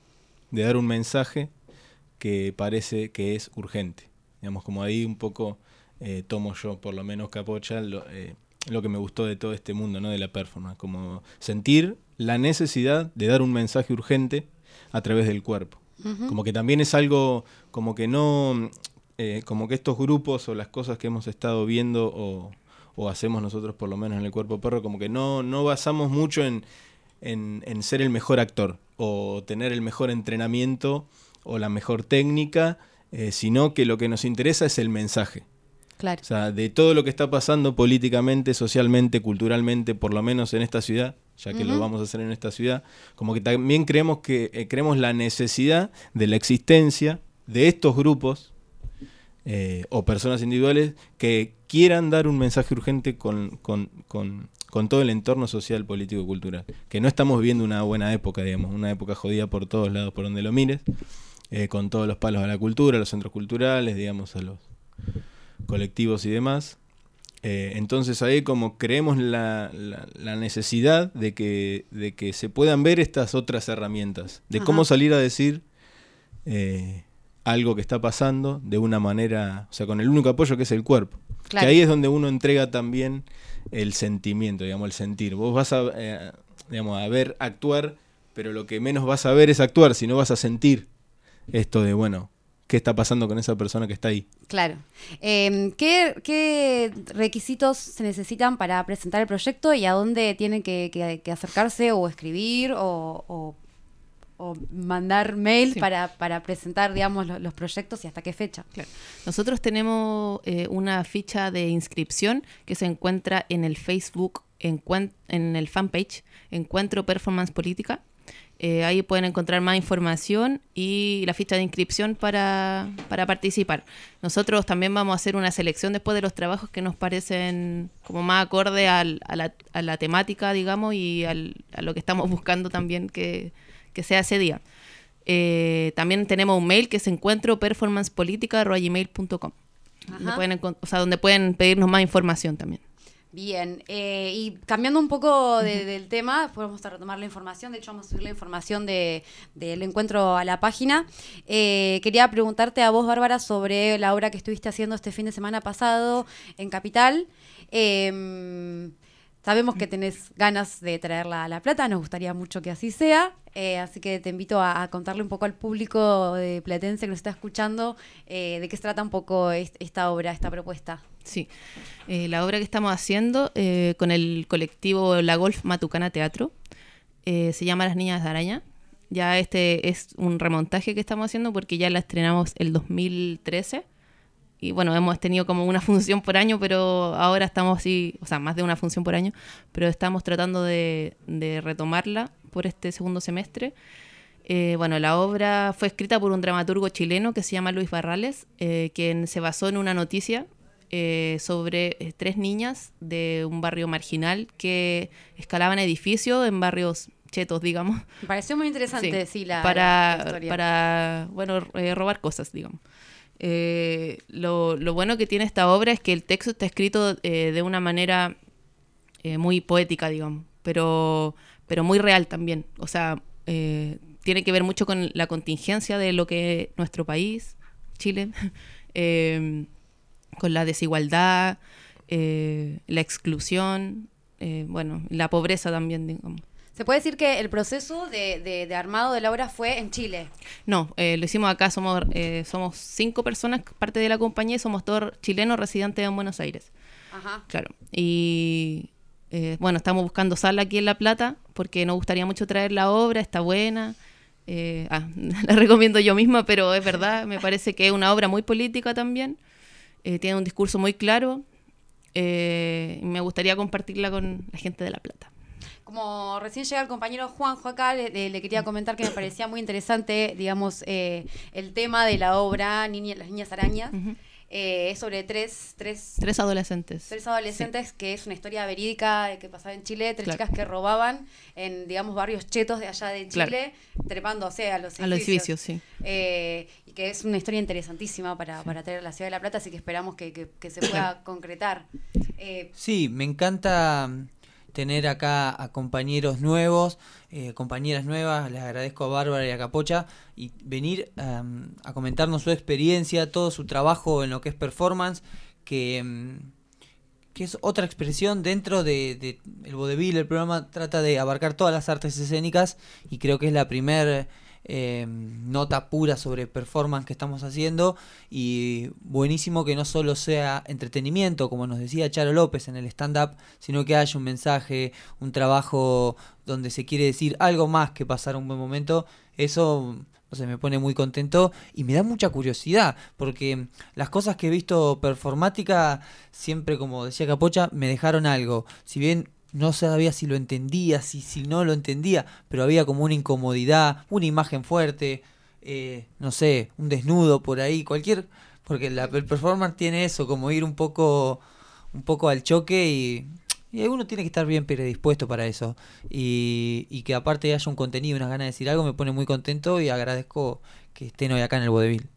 de dar un mensaje que parece que es urgente. Digamos, como ahí un poco eh, tomo yo, por lo menos Capocha, lo, eh, lo que me gustó de todo este mundo, ¿no? De la performance. Como sentir la necesidad de dar un mensaje urgente a través del cuerpo. Como que también es algo, como que no, eh, como que estos grupos o las cosas que hemos estado viendo o, o hacemos nosotros por lo menos en el cuerpo perro, como que no, no basamos mucho en, en, en ser el mejor actor o tener el mejor entrenamiento o la mejor técnica, eh, sino que lo que nos interesa es el mensaje. Claro. O sea, de todo lo que está pasando políticamente, socialmente, culturalmente, por lo menos en esta ciudad, ya que lo vamos a hacer en esta ciudad, como que también creemos que eh, creemos la necesidad de la existencia de estos grupos eh, o personas individuales que quieran dar un mensaje urgente con, con- con- con todo el entorno social, político y cultural. Que no estamos viviendo una buena época, digamos, una época jodida por todos lados, por donde lo mires, eh, con todos los palos a la cultura, a los centros culturales, digamos, a los colectivos y demás. Eh, entonces ahí como creemos la, la- la necesidad de que, de que se puedan ver estas otras herramientas, de cómo salir a decir eh, algo que está pasando de una manera, o sea, con el único apoyo que es el cuerpo. Claro. Que ahí es donde uno entrega también el sentimiento, digamos, el sentir. Vos vas a, eh, digamos, a ver actuar, pero lo que menos vas a ver es actuar, sino vas a sentir esto de, bueno, ¿qué está pasando con esa persona que está ahí? Claro. Eh, ¿qué, qué requisitos se necesitan para presentar el proyecto y a dónde tienen que, que- que acercarse o escribir o, o- o mandar mail para, para presentar, digamos, lo- los proyectos y hasta qué fecha? Nosotros tenemos eh, una ficha de inscripción que se encuentra en el Facebook, en el fanpage Encuentro Performance Política. Eh, ahí pueden encontrar más información y la ficha de inscripción para, para participar. Nosotros también vamos a hacer una selección después de los trabajos que nos parecen como más acorde al- a, la, a la temática, digamos, y al- a lo que estamos buscando también que, que sea ese día. Eh, también tenemos un mail que es encuentroperformancepolitica.gmail.com donde Ajá. pueden, encon- o sea, donde pueden pedirnos más información también. Bien, eh, y cambiando un poco de- del tema, podemos retomar la información, de hecho vamos a subir la información de- del encuentro a la página. Eh, quería preguntarte a vos, Bárbara, sobre la obra que estuviste haciendo este fin de semana pasado en Capital. Eh, sabemos que tenés ganas de traerla a La Plata, nos gustaría mucho que así sea, eh, así que te invito a, contarle un poco al público de Platense que nos está escuchando eh, de qué se trata un poco est- esta obra, esta propuesta. Sí, Eh, la obra que estamos haciendo con el colectivo La Golf Matucana Teatro se llama Las Niñas de Araña. Ya este es un remontaje que estamos haciendo porque ya la estrenamos el 2013 y bueno, hemos tenido como una función por año, pero ahora estamos así, o sea, más de una función por año, pero estamos tratando de, de retomarla por este segundo semestre. Eh, bueno, la obra fue escrita por un dramaturgo chileno que se llama Luis Barrales, eh, quien se basó en una noticia eh, sobre eh, tres niñas de un barrio marginal que escalaban edificios en barrios chetos, digamos. Me pareció muy interesante, sí, la, para, la historia. para bueno, robar cosas, digamos. Eh, lo, lo bueno que tiene esta obra es que el texto está escrito eh, de una manera eh, muy poética, digamos, pero, pero muy real también. O sea, eh, tiene que ver mucho con la contingencia de lo que es nuestro país, Chile, <laughs> con la desigualdad, la exclusión, bueno, la pobreza también, digamos. Se puede decir que el proceso de, de- de armado de la obra fue en Chile. No, eh, lo hicimos acá, somos, eh, somos cinco personas, parte de la compañía, y somos todos chilenos residentes en Buenos Aires. Ajá. Claro. Y eh, bueno, estamos buscando sala aquí en La Plata porque nos gustaría mucho traer la obra, está buena. Eh, ah, <laughs> la recomiendo yo misma, pero es verdad, me parece que es una obra muy política también. Eh, tiene un discurso muy claro. eh, me gustaría compartirla con la gente de La Plata. Como recién llega el compañero Juanjo acá, le, quería comentar que me parecía muy interesante, digamos, eh, el tema de la obra Niña- Las Niñas Arañas. Eh, es sobre tres, tres, Tres adolescentes. tres adolescentes, que es una historia verídica que pasaba en Chile, tres Claro. chicas que robaban en, digamos, barrios chetos de allá de Claro. Chile, trepándose a los edificios. A los edificios, sí. Eh, y que es una historia interesantísima para, para traer a la ciudad de La Plata, así que esperamos que, que- que se <coughs> pueda concretar. Eh, Sí, me encanta tener acá a compañeros nuevos, eh, compañeras nuevas, les agradezco a Bárbara y a Capocha, y venir am, a comentarnos su experiencia, todo su trabajo en lo que es performance, que, mm, que es otra expresión dentro de, el vodevil, el programa trata de abarcar todas las artes escénicas y creo que es la primer eh, nota pura sobre performance que estamos haciendo y buenísimo que no solo sea entretenimiento, como nos decía Charo López en el stand-up, sino que haya un mensaje, un trabajo donde se quiere decir algo más que pasar un buen momento. Eso sé, me pone muy contento y me da mucha curiosidad, porque las cosas que he visto performática, siempre como decía Capocha, me dejaron algo. Si bien no sabía si lo entendía, si, si no lo entendía, pero había como una incomodidad, una imagen fuerte, eh, no sé, un desnudo por ahí, cualquier, porque la, el performance tiene eso, como ir un poco, un poco al choque y, y uno tiene que estar bien predispuesto para eso. Y, y que aparte haya un contenido, unas ganas de decir algo, me pone muy contento y agradezco que estén hoy acá en el Vodevil.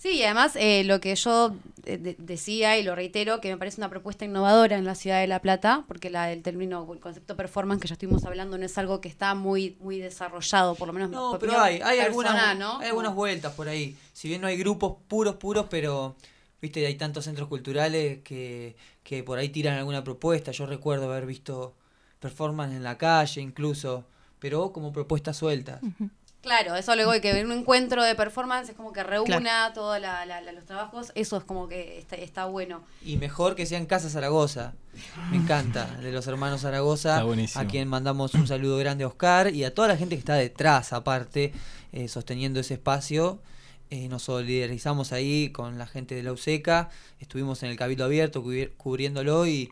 Sí, y además eh, lo que yo eh, de- decía y lo reitero, que me parece una propuesta innovadora en la ciudad de La Plata, porque la, el término, el concepto performance que ya estuvimos hablando no es algo que está muy, muy desarrollado, por lo menos No, pero hay, hay algunas, hay algunas vueltas por ahí. Si bien no hay grupos puros, puros, pero viste, hay tantos centros culturales que, que por ahí tiran alguna propuesta. Yo recuerdo haber visto performance en la calle incluso, pero como propuestas sueltas. Claro, eso luego de que en un encuentro de performance es como que reúna Claro. todos los trabajos, eso es como que está, está bueno. Y mejor que sea en Casa Zaragoza. Me encanta, de los hermanos Zaragoza, a quien mandamos un saludo grande a Oscar y a toda la gente que está detrás, aparte, eh, sosteniendo ese espacio. Eh, nos solidarizamos ahí con la gente de la USECA, estuvimos en el Cabildo Abierto cubri- cubriéndolo y,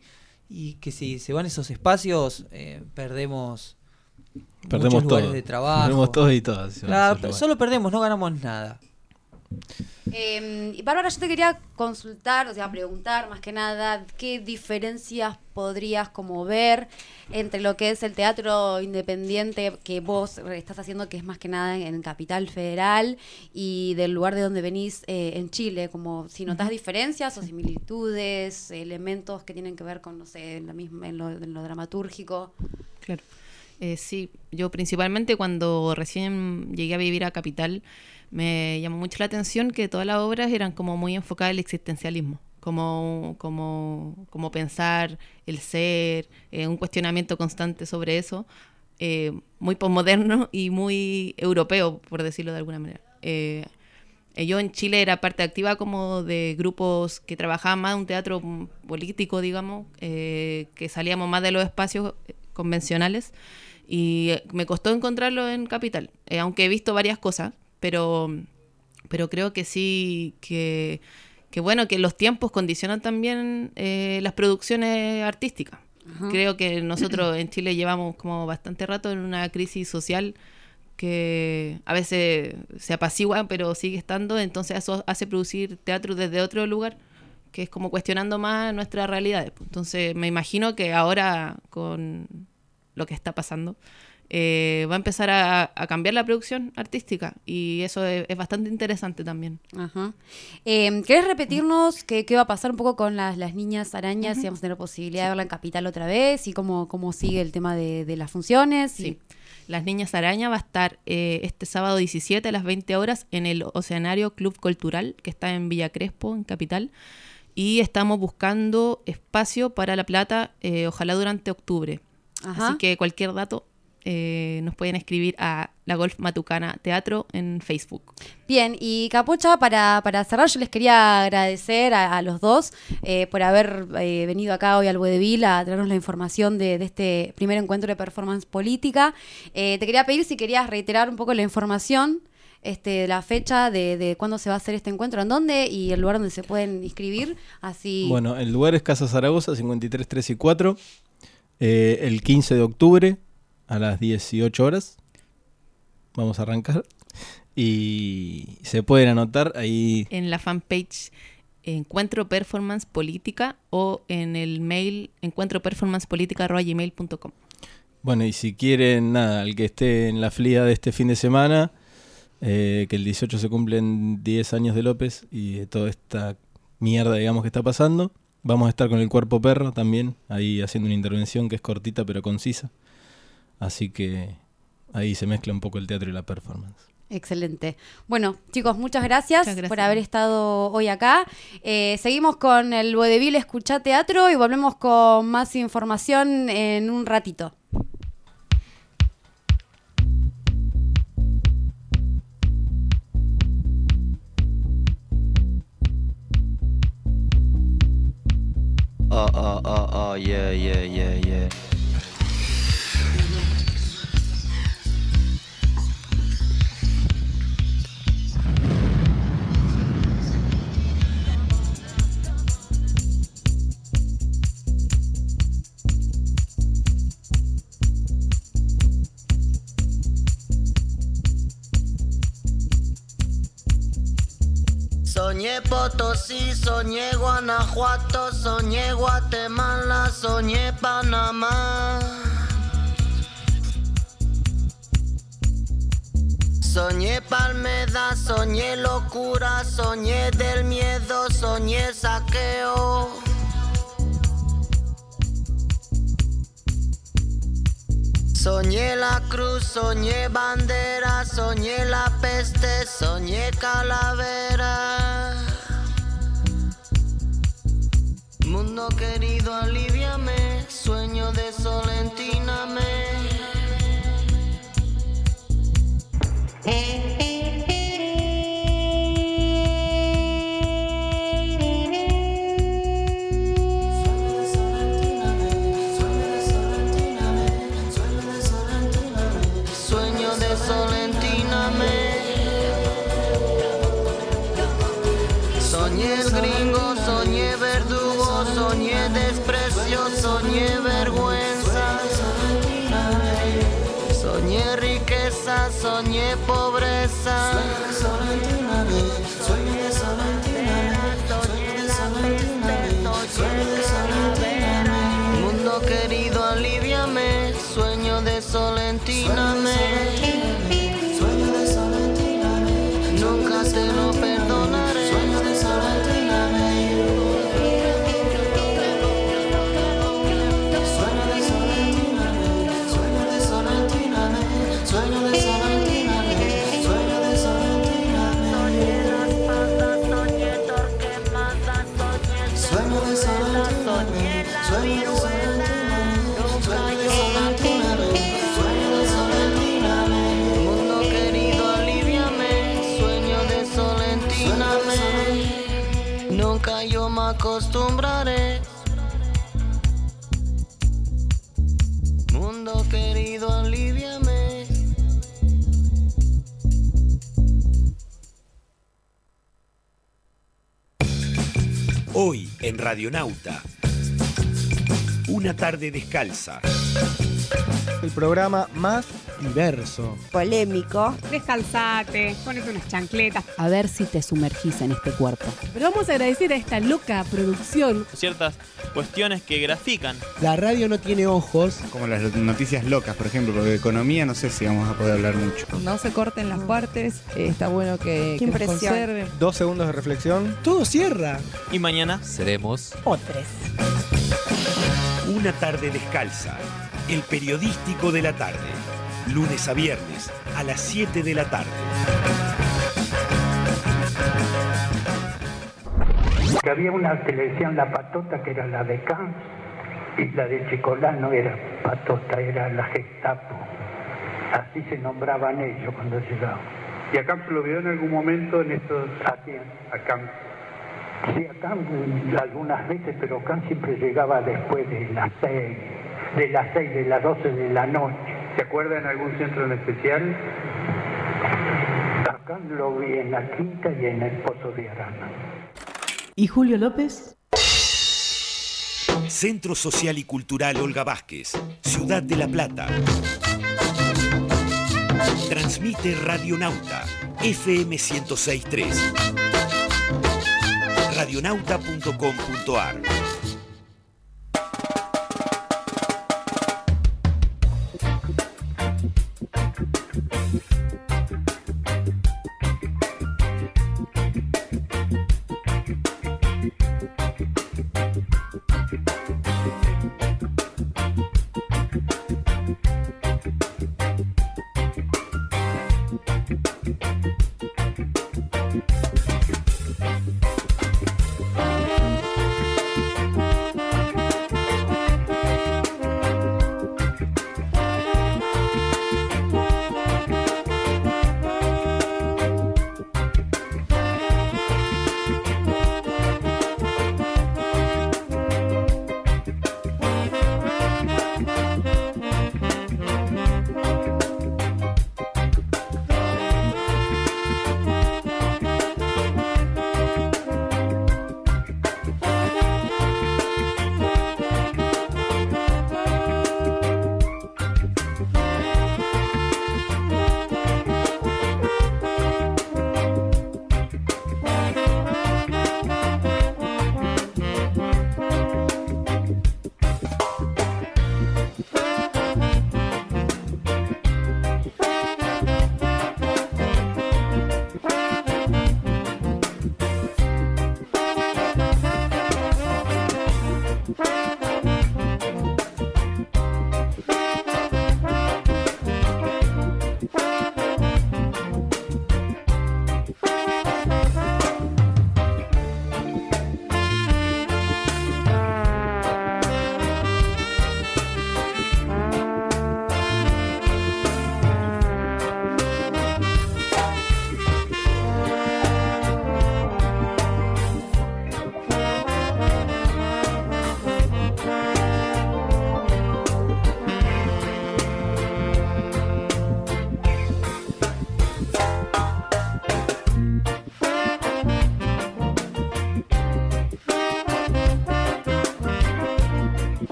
y que si se van esos espacios, eh, perdemos, Perdemos muchos lugares todo. de trabajo. Perdemos todo y todas, si solo perdemos, no ganamos nada. Eh, y Bárbara, yo te quería consultar, o sea, preguntar más que nada, ¿qué diferencias podrías como ver entre lo que es el teatro independiente que vos estás haciendo, que es más que nada en Capital Federal, y del lugar de donde venís eh, en Chile? Como si notas diferencias o similitudes, elementos que tienen que ver con, no sé, en, la misma, en, lo, en lo dramatúrgico. Claro. Eh, sí, yo principalmente cuando recién llegué a vivir a Capital, me llamó mucho la atención que todas las obras eran como muy enfocadas al existencialismo, como, como, como pensar el ser, eh, un cuestionamiento constante sobre eso, eh, muy posmoderno y muy europeo, por decirlo de alguna manera. Eh, yo en Chile era parte activa como de grupos que trabajaban más un teatro político, digamos, eh, que salíamos más de los espacios convencionales y eh, me costó encontrarlo en Capital, eh, aunque he visto varias cosas, pero, pero creo que sí, que, que bueno, que los tiempos condicionan también eh, las producciones artísticas. Ajá. Creo que <clears throat> nosotros en Chile llevamos como bastante rato en una crisis social que a veces se apacigua, pero sigue estando, entonces eso hace producir teatro desde otro lugar, que es como cuestionando más nuestras realidades. Entonces me imagino que ahora con lo que está pasando, eh, va a empezar a, a cambiar la producción artística y eso es, es bastante interesante también. Ajá. Eh, ¿Querés repetirnos qué, qué va a pasar un poco con las, las niñas arañas? Si vamos a tener posibilidad de verla en Capital otra vez y cómo, cómo sigue el tema de, de las funciones. Sí. Las Niñas Araña va a estar eh, este sábado 17 a las 20 horas en el Oceanario Club Cultural, que está en Villa Crespo, en Capital. Y estamos buscando espacio para La Plata, eh, ojalá durante octubre. Ajá. Así que cualquier dato eh, nos pueden escribir a La Golf Matucana Teatro en Facebook. Bien, y Capocha, para, para cerrar, yo les quería agradecer a, a los dos eh, por haber eh, venido acá hoy al Vodevil a traernos la información de, de este primer encuentro de performance política. Eh, te quería pedir si querías reiterar un poco la información, este, la fecha de, de cuándo se va a hacer este encuentro, en dónde y el lugar donde se pueden inscribir. Así. Bueno, el lugar es Casa Zaragoza, 53, 3 y 4. Eh, el 15 de octubre a las 18 horas. Vamos a arrancar. Y se pueden anotar ahí. En la fanpage Encuentro Performance Política o en el mail encuentroperformancepolitica.gmail.com. Bueno, y si quieren, nada, el que esté en la flia de este fin de semana, eh, que el 18 se cumplen 10 años de López y de toda esta mierda, digamos, que está pasando. Vamos a estar con el cuerpo perro también, ahí haciendo una intervención que es cortita pero concisa. Así que ahí se mezcla un poco el teatro y la performance. Excelente. Bueno, chicos, muchas gracias, Muchas gracias. por haber estado hoy acá. Eh, seguimos con el Vodevil Escucha Teatro y volvemos con más información en un ratito. uh, uh, uh, uh, yeah, yeah, yeah, yeah. Soñé Potosí, soñé Guanajuato, soñé Guatemala, soñé Panamá. Soñé palmeda, soñé locura, soñé del miedo, soñé saqueo. Soñé la cruz, soñé bandera, soñé la peste, soñé calavera. Mundo querido, aliviame, sueño de solentíname. Pobreza. En Radionauta. Una tarde descalza. El programa más diverso. Polémico. Descalzate, ponete unas chancletas. A ver si te sumergís en este cuerpo. Pero vamos a agradecer a esta loca producción. ciertas cuestiones que grafican. La radio no tiene ojos. Como las noticias locas, por ejemplo, porque de economía no sé si vamos a poder hablar mucho. No se corten las partes, eh, está bueno que, Qué que nos impresión. conserven. Dos segundos de reflexión. Todo cierra. Y mañana seremos Otros. Una tarde descalza. El periodístico de la tarde. Lunes a viernes a las 7 de la tarde. Que había una que le decían la patota, que era la de Camps, y la de Chicolá no era patota, era la Gestapo. Así se nombraban ellos cuando llegaban. ¿Y a Camps lo vio en algún momento en estos... ¿A quién? A Camps. Sí, a Camps mm, algunas veces, pero Camps siempre llegaba después de las seis, de las seis, de las doce de la noche. ¿Se acuerda en algún centro en especial? Acá lo vi en la quinta y en el Pozo de Arana. ¿Y Julio López? Centro Social y Cultural Olga Vázquez, Ciudad de La Plata. Transmite Radionauta, FM 1063. Radionauta.com.ar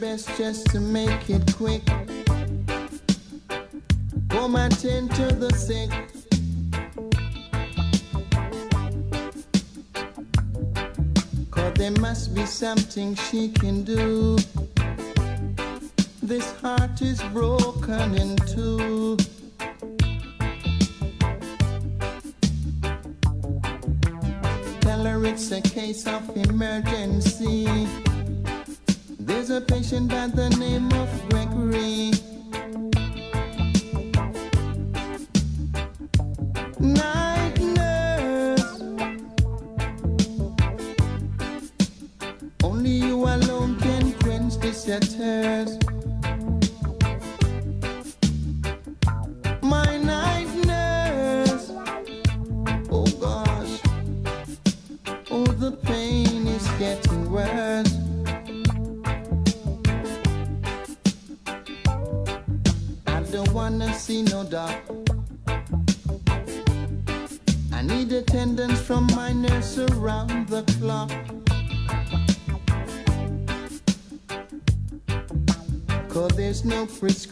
best just to make it quick. Come attend to the sick. Cause there must be something she can do. This heart is broken in two. Tell her it's a case of emergency. There's a patient by the name of Gregory.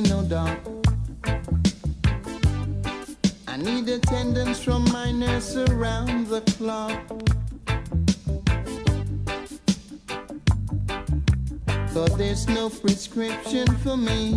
No doubt. I need attendance from my nurse around the clock. But there's no prescription for me.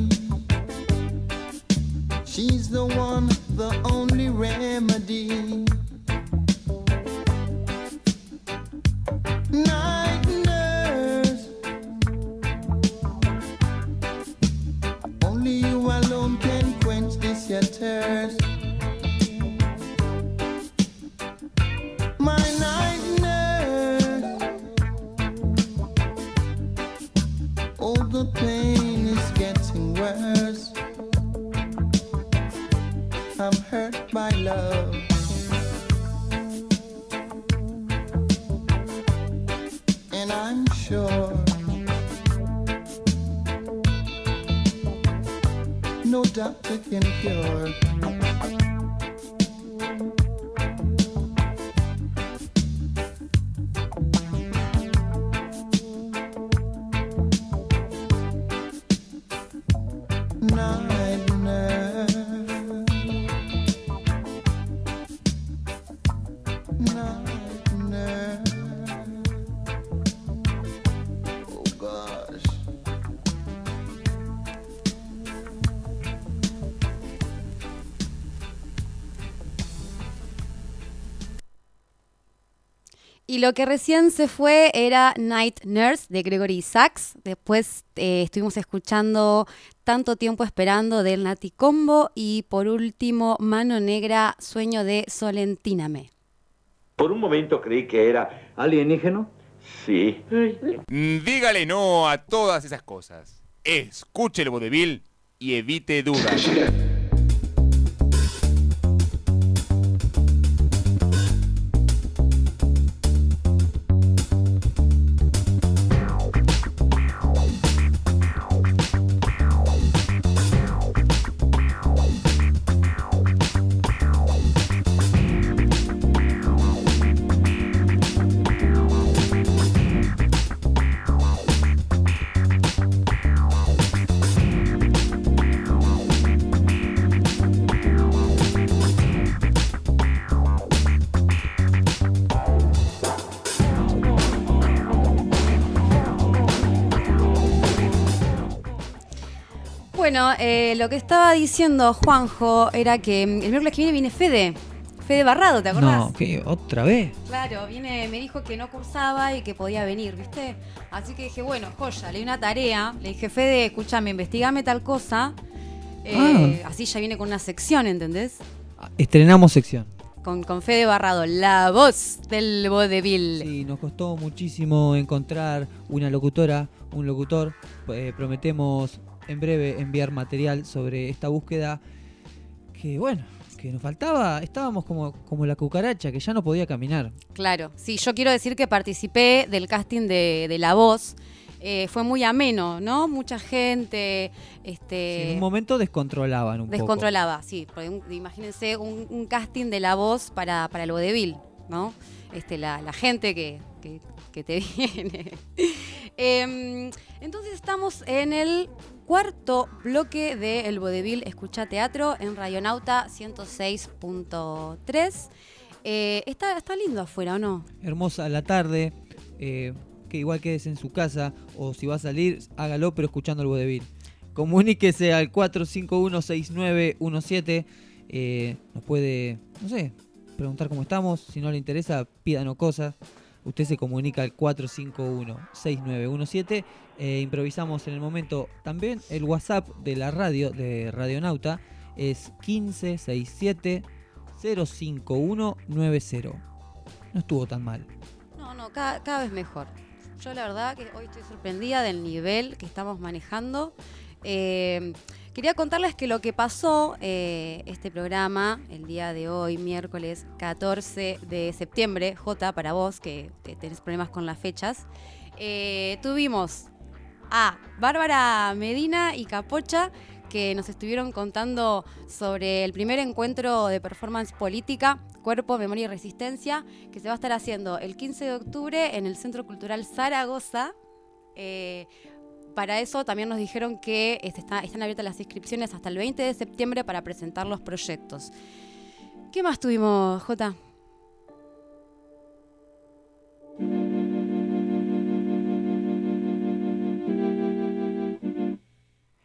Y lo que recién se fue era Night Nurse de Gregory Sachs. Después eh, estuvimos escuchando Tanto tiempo esperando del Nati Combo. Y por último, Mano Negra, Sueño de Solentíname. Por un momento creí que era alienígeno. Sí. Mm, Dígale no a todas esas cosas. Escuche el vodevil y evite dudas. <laughs> Bueno, eh, lo que estaba diciendo Juanjo era que el miércoles que viene viene Fede. Fede Barrado, ¿te acordás? No, ¿qué? ¿Otra vez? Claro, viene, me dijo que no cursaba y que podía venir, ¿viste? Así que dije, bueno, joya, le di una tarea, le dije, Fede, escúchame, investigame tal cosa. Eh, Así ya viene con una sección, ¿entendés? Estrenamos sección. Con, con Fede Barrado, la voz del vodevil. Sí, nos costó muchísimo encontrar una locutora, un locutor. Eh, prometemos en breve enviar material sobre esta búsqueda que, bueno, que nos faltaba. Estábamos como, como la cucaracha, que ya no podía caminar. Claro, sí, yo quiero decir que participé del casting de, de La Voz. Eh, fue muy ameno, ¿no? Mucha gente. Este, en un momento descontrolaban un descontrolaba, sí. porque un- imagínense un, un casting de la voz para, para el vodevil, ¿no? Este, la, la gente que, que- que te <laughs> viene. Em, entonces estamos en el cuarto bloque de El Vodevil Escucha Teatro en Radionauta 106.3. Eh, está, está lindo afuera, ¿o no? Hermosa la tarde. eh, que igual quedes en su casa o si va a salir, hágalo pero escuchando el vodevil. Comuníquese al 451-6917. eh, nos puede, no sé, preguntar cómo estamos. Si no le interesa, pídanos cosas. Usted se comunica al 451-6917. eh, improvisamos en el momento. También el WhatsApp de la radio, de Radionauta, es 1567 05190. No estuvo tan mal. No, no, cada, cada vez mejor. Yo la verdad que hoy estoy sorprendida del nivel que estamos manejando. Eh, quería contarles que lo que pasó eh, este programa el día de hoy, miércoles 14 de septiembre, J para vos que, que tenés problemas con las fechas, eh, tuvimos a Bárbara Medina y Capocha que nos estuvieron contando sobre el primer encuentro de performance política, Cuerpo, Memoria y Resistencia, que se va a estar haciendo el 15 de octubre en el Centro Cultural Zaragoza. Eh, para eso también nos dijeron que este, está- están abiertas las inscripciones hasta el 20 de septiembre para presentar los proyectos. ¿Qué más tuvimos, Jota?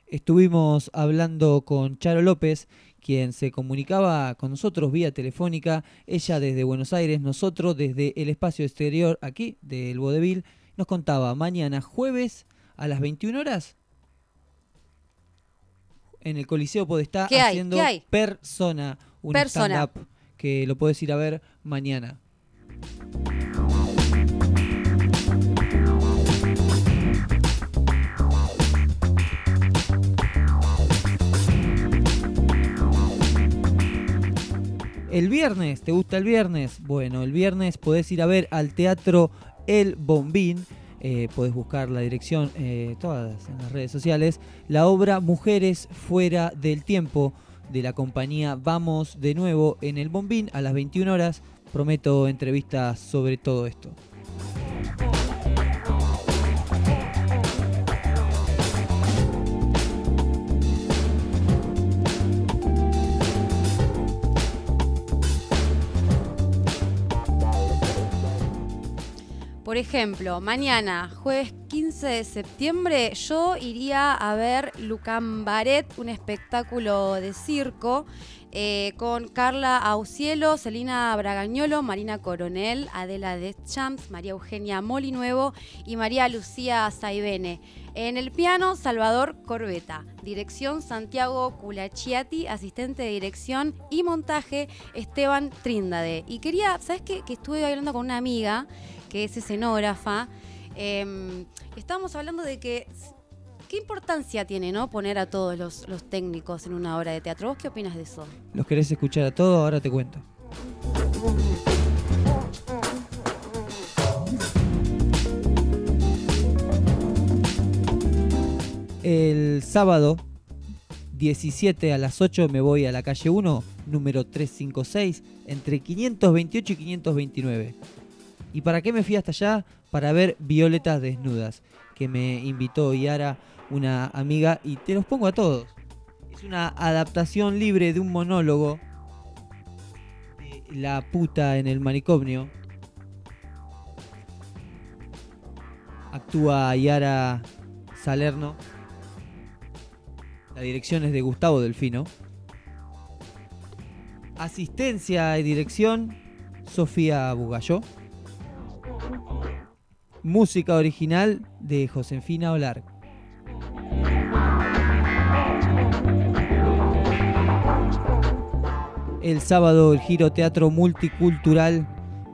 Estuvimos hablando con Charo López, quien se comunicaba con nosotros vía telefónica, ella desde Buenos Aires, nosotros desde el espacio exterior aquí del Vodevil. Nos contaba mañana jueves a las 21 horas en el Coliseo Podestá ¿Qué hay? haciendo ¿Qué hay? Persona, un Persona. stand-up que lo podés ir a ver mañana. El viernes, ¿te gusta el viernes? Bueno, el viernes podés ir a ver al Teatro El Bombín. Eh, podés buscar la dirección, eh, todas en las redes sociales. La obra Mujeres Fuera del Tiempo de la compañía Vamos de nuevo en El Bombín a las 21 horas. Prometo entrevistas sobre todo esto. Por ejemplo, mañana, jueves 15 de septiembre, yo iría a ver Lucán Baret, un espectáculo de circo, eh, con Carla Aucielo, Celina Bragañolo, Marina Coronel, Adela Deschamps, María Eugenia Molinuevo y María Lucía Saibene. En el piano, Salvador Corbeta. Dirección, Santiago Culachiati. Asistente de dirección y montaje, Esteban Tríndade. Y quería, ¿sabes qué? Que estuve hablando con una amiga que es escenógrafa. Eh, estábamos hablando de que qué importancia tiene, ¿no? Poner a todos los, técnicos en una obra de teatro. ¿Vos qué opinas de eso? ¿Los querés escuchar a todos? Ahora te cuento. El sábado 17 a las 8 me voy a la calle 1, número 356, entre 528 y 529. ¿Y para qué me fui hasta allá? Para ver Violetas Desnudas, que me invitó Yara, una amiga, y te los pongo a todos. Es una adaptación libre de un monólogo de La puta en el manicomio. Actúa Yara Salerno. La dirección es de Gustavo Delfino. Asistencia y dirección, Sofía Bugalló. Música original de Josefina Olar. El sábado el Giro Teatro Multicultural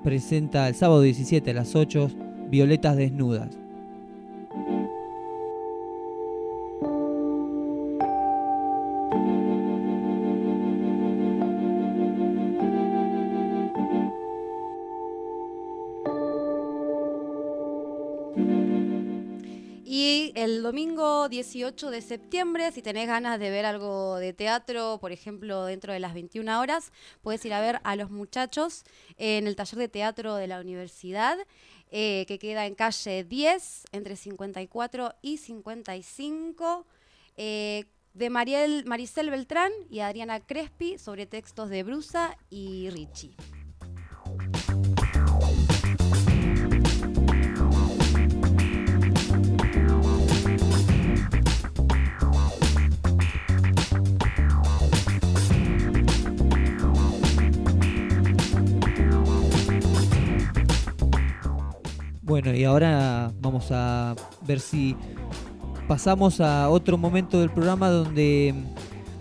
presenta el sábado 17 a las 8 Violetas Desnudas. El domingo 18 de septiembre, si tenés ganas de ver algo de teatro, por ejemplo, dentro de las 21 horas, puedes ir a ver a los muchachos en el taller de teatro de la universidad, eh, que queda en calle 10, entre 54 y 55. eh, de Mariel, Beltrán y Adriana Crespi sobre textos de Brusa y Richie. Bueno, y ahora vamos a ver si pasamos a otro momento del programa donde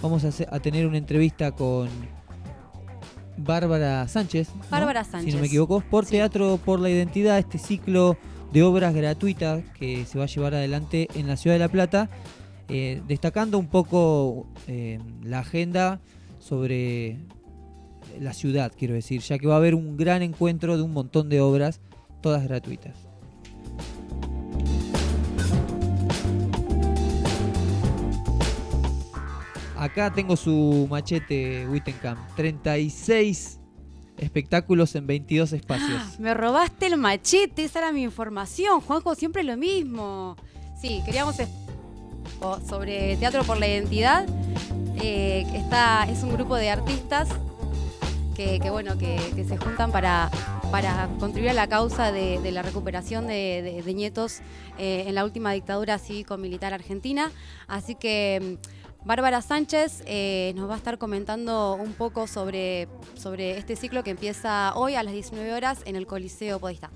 vamos a, hacer- a tener una entrevista con Bárbara Sánchez. ¿no? Bárbara Si Sánchez. no me equivoco, por Teatro por la Identidad, este ciclo de obras gratuitas que se va a llevar adelante en la ciudad de La Plata, eh, destacando un poco eh, la agenda sobre la ciudad, quiero decir, ya que va a haber un gran encuentro de un montón de obras, todas gratuitas. Acá tengo su machete Wittenkamp. 36 espectáculos en 22 espacios. Me robaste el machete, esa era mi información. Juanjo, siempre lo mismo. Sí, queríamos sobre Teatro por la Identidad. Eh, está, es un grupo de artistas que, bueno, que, se juntan para, para contribuir a la causa de, la recuperación de nietos eh, en la última dictadura cívico-militar argentina. Así que mm, Bárbara Sánchez eh, nos va a estar comentando un poco sobre, sobre este ciclo que empieza hoy a las 19 horas en el Coliseo Podestá.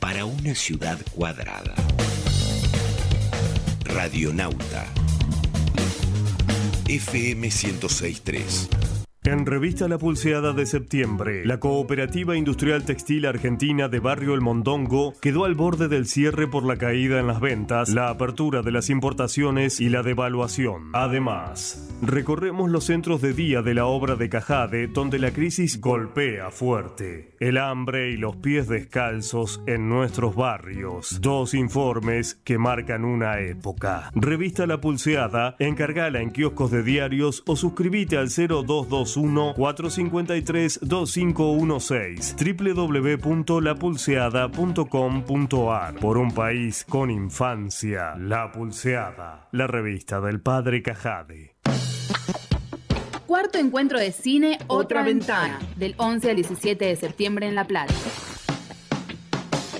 Para una ciudad cuadrada. Radionauta, FM 1063. En Revista La Pulseada de septiembre, la Cooperativa Industrial Textil Argentina de Barrio El Mondongo quedó al borde del cierre por la caída en las ventas, la apertura de las importaciones y la devaluación. Además, recorremos los centros de día de la obra de Cajade, donde la crisis golpea fuerte. El hambre y los pies descalzos en nuestros barrios. Dos informes que marcan una época. Revista La Pulseada, encargala en kioscos de diarios o suscríbete al 0221 453-2516 www.lapulseada.com.ar Por un país con infancia, La Pulseada, la revista del padre Cajade. Cuarto encuentro de cine Otra, ventana, del 11 al 17 de septiembre en La Plata.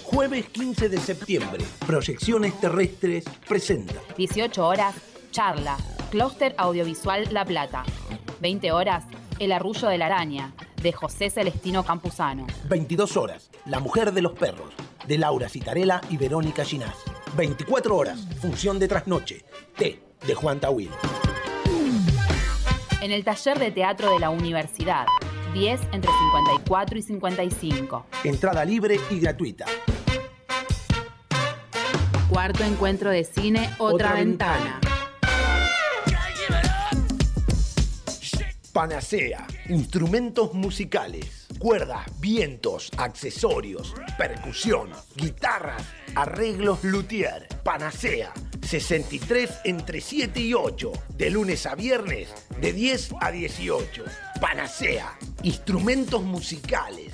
Jueves 15 de septiembre, Proyecciones Terrestres presenta. 18 horas, charla, Clúster Audiovisual La Plata. 20 horas, El Arrullo de la Araña, de José Celestino Campuzano. 22 horas, La Mujer de los Perros, de Laura Citarella y Verónica Ginás. 24 horas, función de trasnoche, T, de Juan Tawil. En el taller de teatro de la universidad, 10 entre 54 y 55. Entrada libre y gratuita. Cuarto encuentro de cine Otra, Otra ventana. Panacea, instrumentos musicales, cuerdas, vientos, accesorios, percusión, guitarras, arreglos luthier. Panacea, 63 entre 7 y 8, de lunes a viernes, de 10 a 18. Panacea, instrumentos musicales.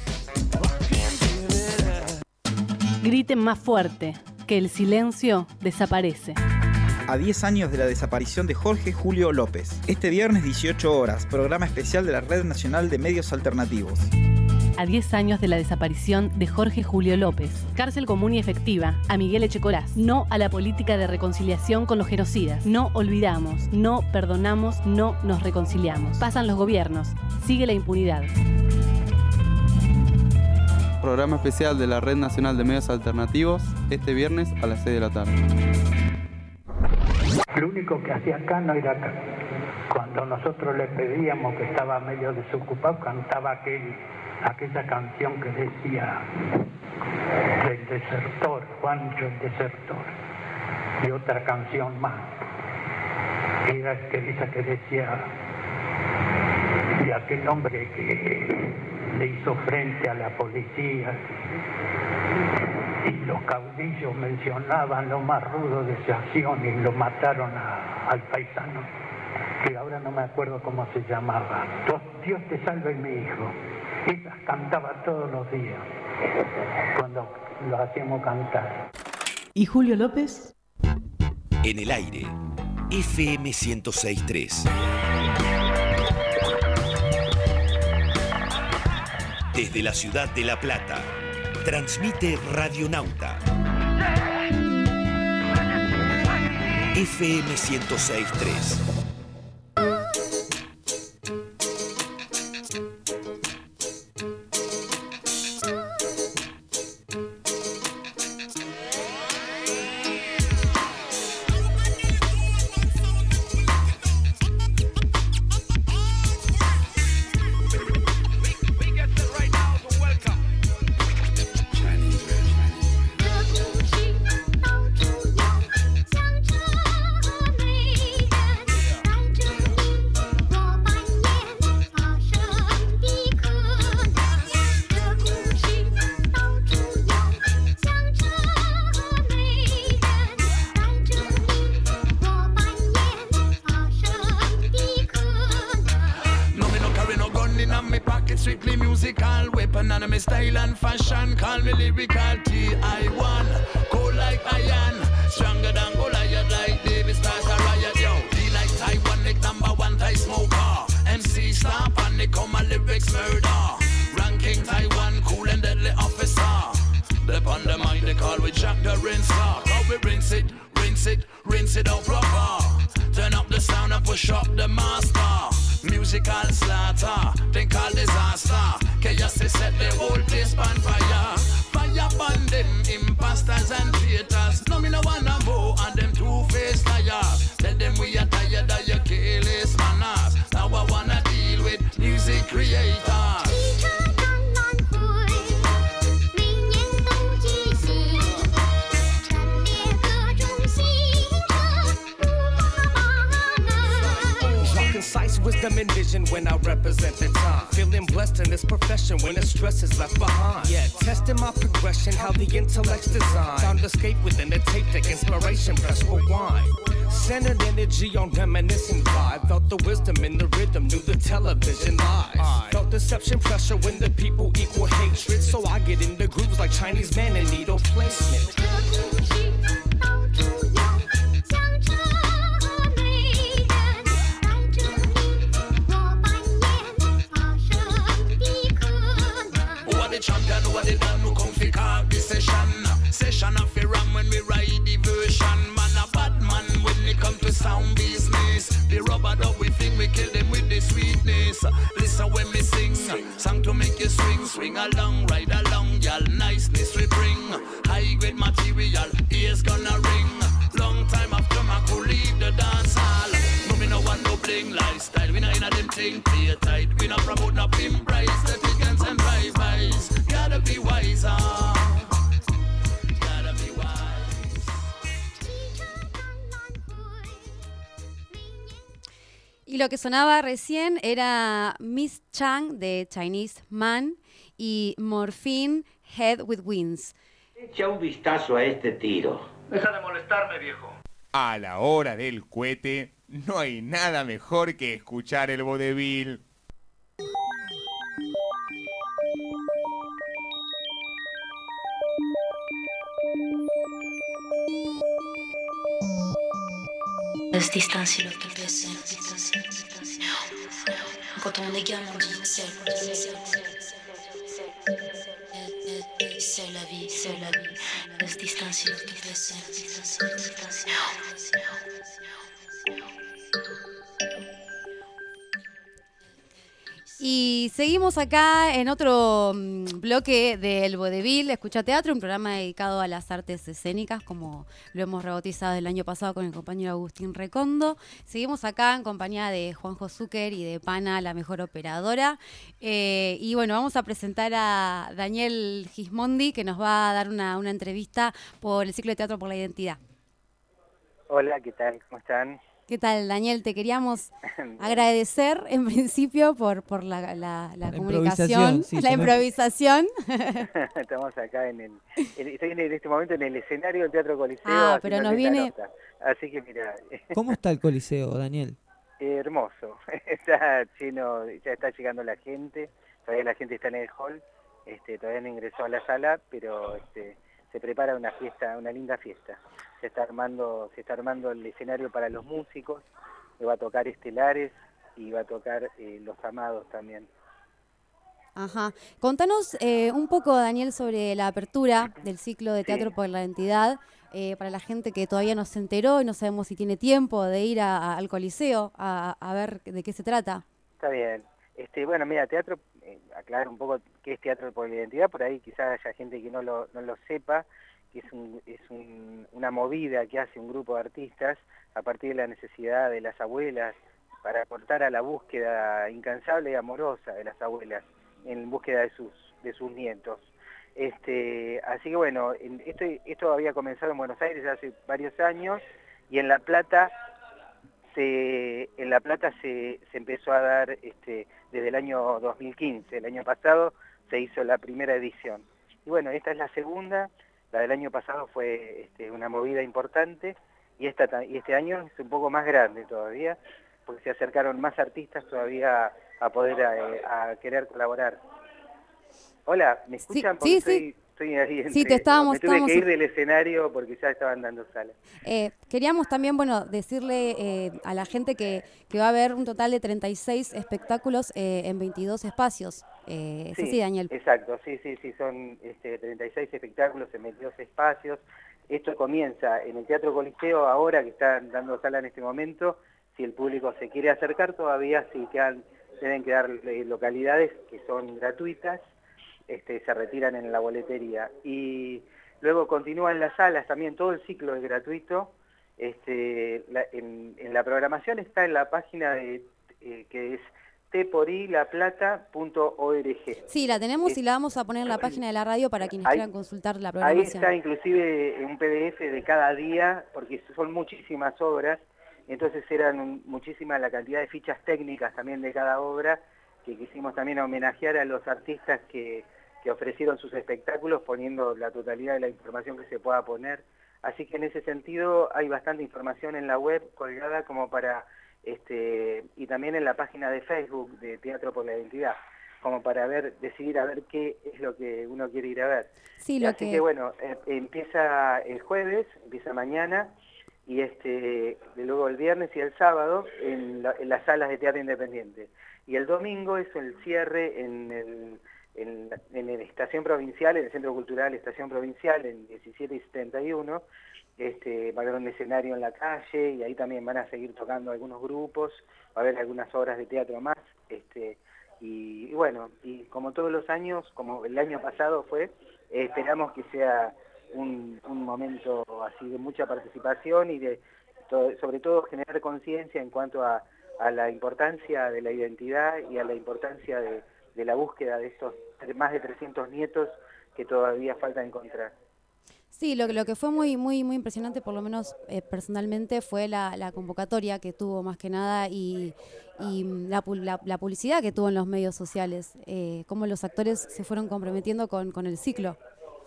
Griten más fuerte, que el silencio desaparece. A 10 años de la desaparición de Jorge Julio López. Este viernes 18 horas, programa especial de la Red Nacional de Medios Alternativos. A 10 años de la desaparición de Jorge Julio López. Cárcel común y efectiva a Miguel Echecolás. No a la política de reconciliación con los genocidas. No olvidamos, no perdonamos, no nos reconciliamos. Pasan los gobiernos, sigue la impunidad. Programa especial de la Red Nacional de Medios Alternativos este viernes a las 6 de la tarde. Lo único que hacía Cano era. Cuando nosotros le pedíamos que estaba medio desocupado, cantaba aquel, aquella canción que decía El desertor, Juancho el desertor. Y otra canción más. Era que, esa que decía de aquel hombre que le hizo frente a la policía y los caudillos mencionaban lo más rudo de esa acción y lo mataron a- al paisano, que ahora no me acuerdo cómo se llamaba. Dios- Dios te salve mi hijo. Esas cantaba todos los días cuando lo hacíamos cantar. ¿Y Julio López? En el aire, FM 1063. Desde la ciudad de La Plata, transmite Radionauta. FM 1063. Song to make you swing, swing along, ride along, y'all niceness we bring. High grade material, ears gonna ring. Long time after my could leave the dance hall. No me no want no bling lifestyle. We not inna them thing play tight. We not promote no pimp price. Y lo que sonaba recién era Miss Chang de Chinese Man y Morphine Head with Wings. Echa un vistazo a este tiro. Deja de molestarme, viejo. A la hora del cohete, no hay nada mejor que escuchar el vodevil. Baisse. Quand on est gamin, on dit c'est c'est la vie, c'est la vie. L'autre Y seguimos acá en otro mm, bloque del Vodevil, Escucha Teatro, un programa dedicado a las artes escénicas, como lo hemos rebautizado el año pasado con el compañero Agustín Recondo. Seguimos acá en compañía de Juanjo Zucker y de Pana, la mejor operadora. Eh, y bueno, vamos a presentar a Daniel Gismondi, que nos va a dar una, una entrevista por el ciclo de Teatro por la Identidad. Hola, ¿qué tal? ¿Cómo están? ¿Qué tal, Daniel? Te queríamos <laughs> agradecer en principio por, por la, la- la comunicación, sí, la improvisación. <laughs> Estamos acá en el, en- estoy en este momento en el escenario del Teatro Coliseo. Ah, pero nos viene- nota. Así que mira, <laughs> ¿Cómo está el Coliseo, Daniel? hermoso. Está lleno, ya está llegando la gente. Todavía la gente está en el hall. Este, todavía no ingresó a la sala, pero este, se prepara una fiesta, una linda fiesta. Se está armando, se está armando el escenario para los músicos. que va a tocar Estelares y va a tocar eh, Los Amados también. Ajá. Contanos eh, un poco, Daniel, sobre la apertura del ciclo de Teatro por la Identidad, eh, para la gente que todavía no se enteró y no sabemos si tiene tiempo de ir a- a- al Coliseo a, a ver de qué se trata. Está bien. Este, bueno, mira, teatro, eh, aclarar un poco qué es Teatro por la Identidad, por ahí quizás haya gente que no lo, no lo sepa, que es, un- es un- una movida que hace un grupo de artistas a partir de la necesidad de las abuelas para aportar a la búsqueda incansable y amorosa de las abuelas en búsqueda de sus, de sus nietos. Este, así que bueno, en- esto, esto había comenzado en Buenos Aires hace varios años y en La Plata se, en La Plata se, se empezó a dar este, desde el año 2015. El año pasado se hizo la primera edición. Y bueno, esta es la segunda. La del año pasado fue este, una movida importante y, esta, ta- y este año es un poco más grande todavía porque se acercaron más artistas todavía a poder eh, a querer colaborar. Hola, ¿me Sí, escuchan? sí, Porque sí. estoy, estoy ahí Sí, te estábamos- Me tuve estábamos- que ir del escenario porque ya estaban dando sala. Eh, queríamos también, bueno, decirle eh, a la gente que, que va a haber un total de 36 espectáculos eh, en 22 espacios. Eh, ¿Es así, Daniel? Exacto, sí, sí, sí, son este, 36 espectáculos en 22 espacios. Esto comienza en el Teatro Coliseo ahora, que está dando sala en este momento. Si el público se quiere acercar, todavía sí quedan, deben quedar localidades que son gratuitas, este, se retiran en la boletería. Y luego continúan las salas, también todo el ciclo es gratuito. Este, la- en, en la programación está en la página de, eh, que es teporilaplata.org. Sí, la tenemos y la vamos a poner en la página de la radio para quienes Ahí- quieran consultar la Ahí programación. está inclusive un PDF de cada día, porque son muchísimas obras, entonces eran muchísima la cantidad de fichas técnicas también de cada obra, que quisimos también homenajear a los artistas que, que ofrecieron sus espectáculos poniendo la totalidad de la información que se pueda poner. Así que en ese sentido hay bastante información en la web colgada como para, este, y también en la página de Facebook de Teatro por la Identidad, como para ver, decidir a ver qué es lo que uno quiere ir a ver. Sí, lo Así que- que bueno, eh, empieza el jueves, empieza mañana, y este luego el viernes y el sábado en, la- en las salas de teatro independiente. Y el domingo es el cierre en el en, la- Estación Provincial, en el Centro Cultural Estación Provincial, en 17 y 71, este, va a haber un escenario en la calle y ahí también van a seguir tocando algunos grupos, va a haber algunas obras de teatro más, este, y, bueno, y como todos los años, como el año pasado fue, esperamos que sea un, un momento así de mucha participación y de to- sobre todo generar conciencia en cuanto a, a la importancia de la identidad y a la importancia de, de la búsqueda de estos tre- más de 300 nietos que todavía falta encontrar. Sí, lo, que- lo que fue muy muy muy impresionante, por lo menos eh, personalmente, fue la, la convocatoria que tuvo más que nada y, y, mm, la, la- la publicidad que tuvo en los medios sociales, eh, cómo los actores se fueron comprometiendo con, con el ciclo.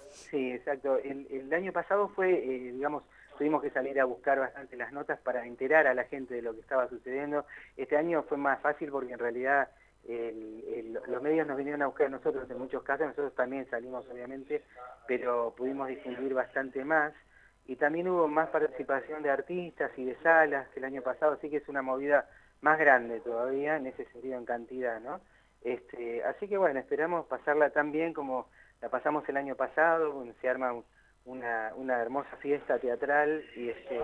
Sí, exacto. El, el año pasado fue, eh, digamos, tuvimos que salir a buscar bastante las notas para enterar a la gente de lo que estaba sucediendo. Este año fue más fácil porque en realidad los medios nos vinieron a buscar nosotros en muchos casos, nosotros también salimos obviamente, pero pudimos difundir bastante más. Y también hubo más participación de artistas y de salas que el año pasado, así que es una movida más grande todavía, en ese sentido en cantidad, ¿no? Este, así que bueno, esperamos pasarla tan bien como la pasamos el año pasado, se arma un- una, hermosa fiesta teatral y, este,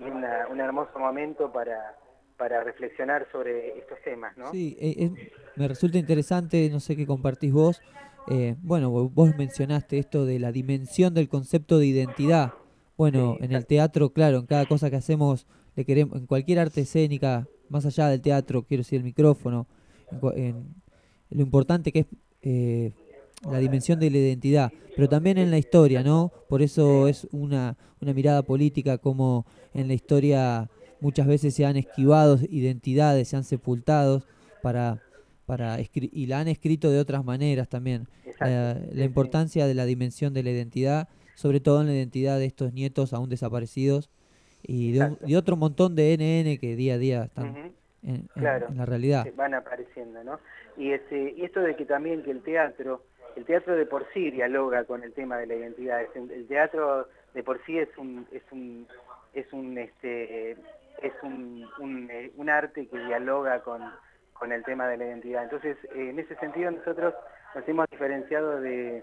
un hermoso momento para, para reflexionar sobre estos temas, ¿no? Sí, eh, es- me resulta interesante, no sé qué compartís vos. eh, bueno, vo- vos mencionaste esto de la dimensión del concepto de identidad. Bueno, en el teatro, claro, en cada cosa que hacemos, le queremos, en cualquier arte escénica, más allá del teatro, quiero decir el micrófono, en lo importante que es eh, la dimensión de la identidad, pero también en la historia, ¿no? Por eso es una, una mirada política como en la historia muchas veces se han esquivado identidades, se han sepultado para, para y la han escrito de otras maneras también. La, la importancia de la dimensión de la identidad, sobre todo en la identidad de estos nietos aún desaparecidos y de, un- de otro montón de NN que día a día están en, en- Claro, en la realidad. que van apareciendo, ¿no? Y, este, y esto de que también que el teatro, el teatro de por sí dialoga con el tema de la identidad. El teatro de por sí es un, es un, es un, este, es un, un, eh, un arte que dialoga con, con el tema de la identidad. Entonces, eh, en ese sentido nosotros nos hemos diferenciado de,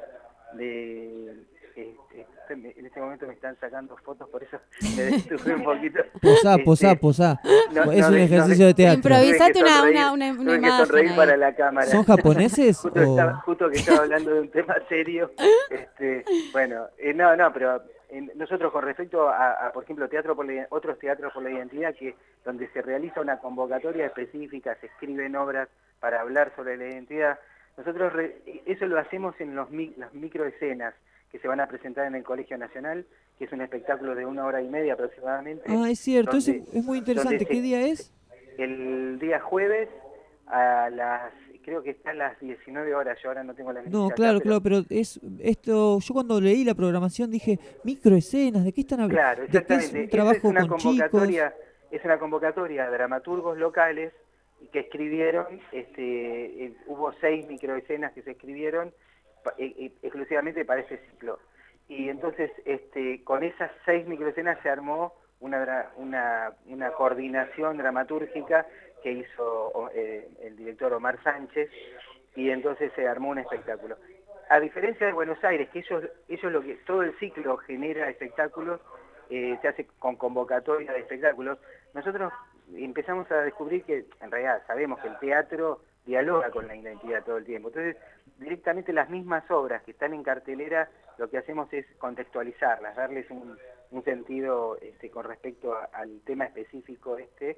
de este, en este momento me están sacando fotos, por eso me detuve un poquito. Posá, Este, posá, posá. no- es no un no ejercicio de teatro. Improvisate una- sonreír, una- una- imagen sonreír ahí. para la cámara. ¿Son japoneses justo, o- estaba, justo que estaba hablando de un tema serio. Este, bueno, eh, no, no, pero nosotros con respecto a, a, por ejemplo, teatro por la- otros teatros por la identidad, que donde se realiza una convocatoria específica, se escriben obras para hablar sobre la identidad, nosotros re- eso lo hacemos en los las microescenas que se van a presentar en el Colegio Nacional, que es un espectáculo de una hora y media aproximadamente. Ah, es cierto, donde- es muy interesante. ¿Qué se- día es? el día jueves a las, creo que está a las 19 horas, yo ahora no tengo la No, acá, claro, pero- claro, pero es esto. Yo cuando leí la programación dije microescenas, ¿de qué están hablando? Claro, ¿De qué es exactamente. un trabajo es una con chicos? convocatoria, es una convocatoria de dramaturgos locales que escribieron, este, eh, hubo seis microescenas que se escribieron pa- e- e- exclusivamente para ese ciclo. Y entonces este, con esas seis microescenas se armó una, una, una coordinación dramatúrgica que hizo eh, el director Omar Sánchez y entonces se armó un espectáculo. A diferencia de Buenos Aires, que ellos, ellos lo que todo el ciclo genera espectáculos, eh, se hace con convocatoria de espectáculos, nosotros empezamos a descubrir que en realidad sabemos que el teatro dialoga con la identidad todo el tiempo. Entonces, directamente las mismas obras que están en cartelera, lo que hacemos es contextualizarlas, darles un, sentido este, con respecto al tema específico este,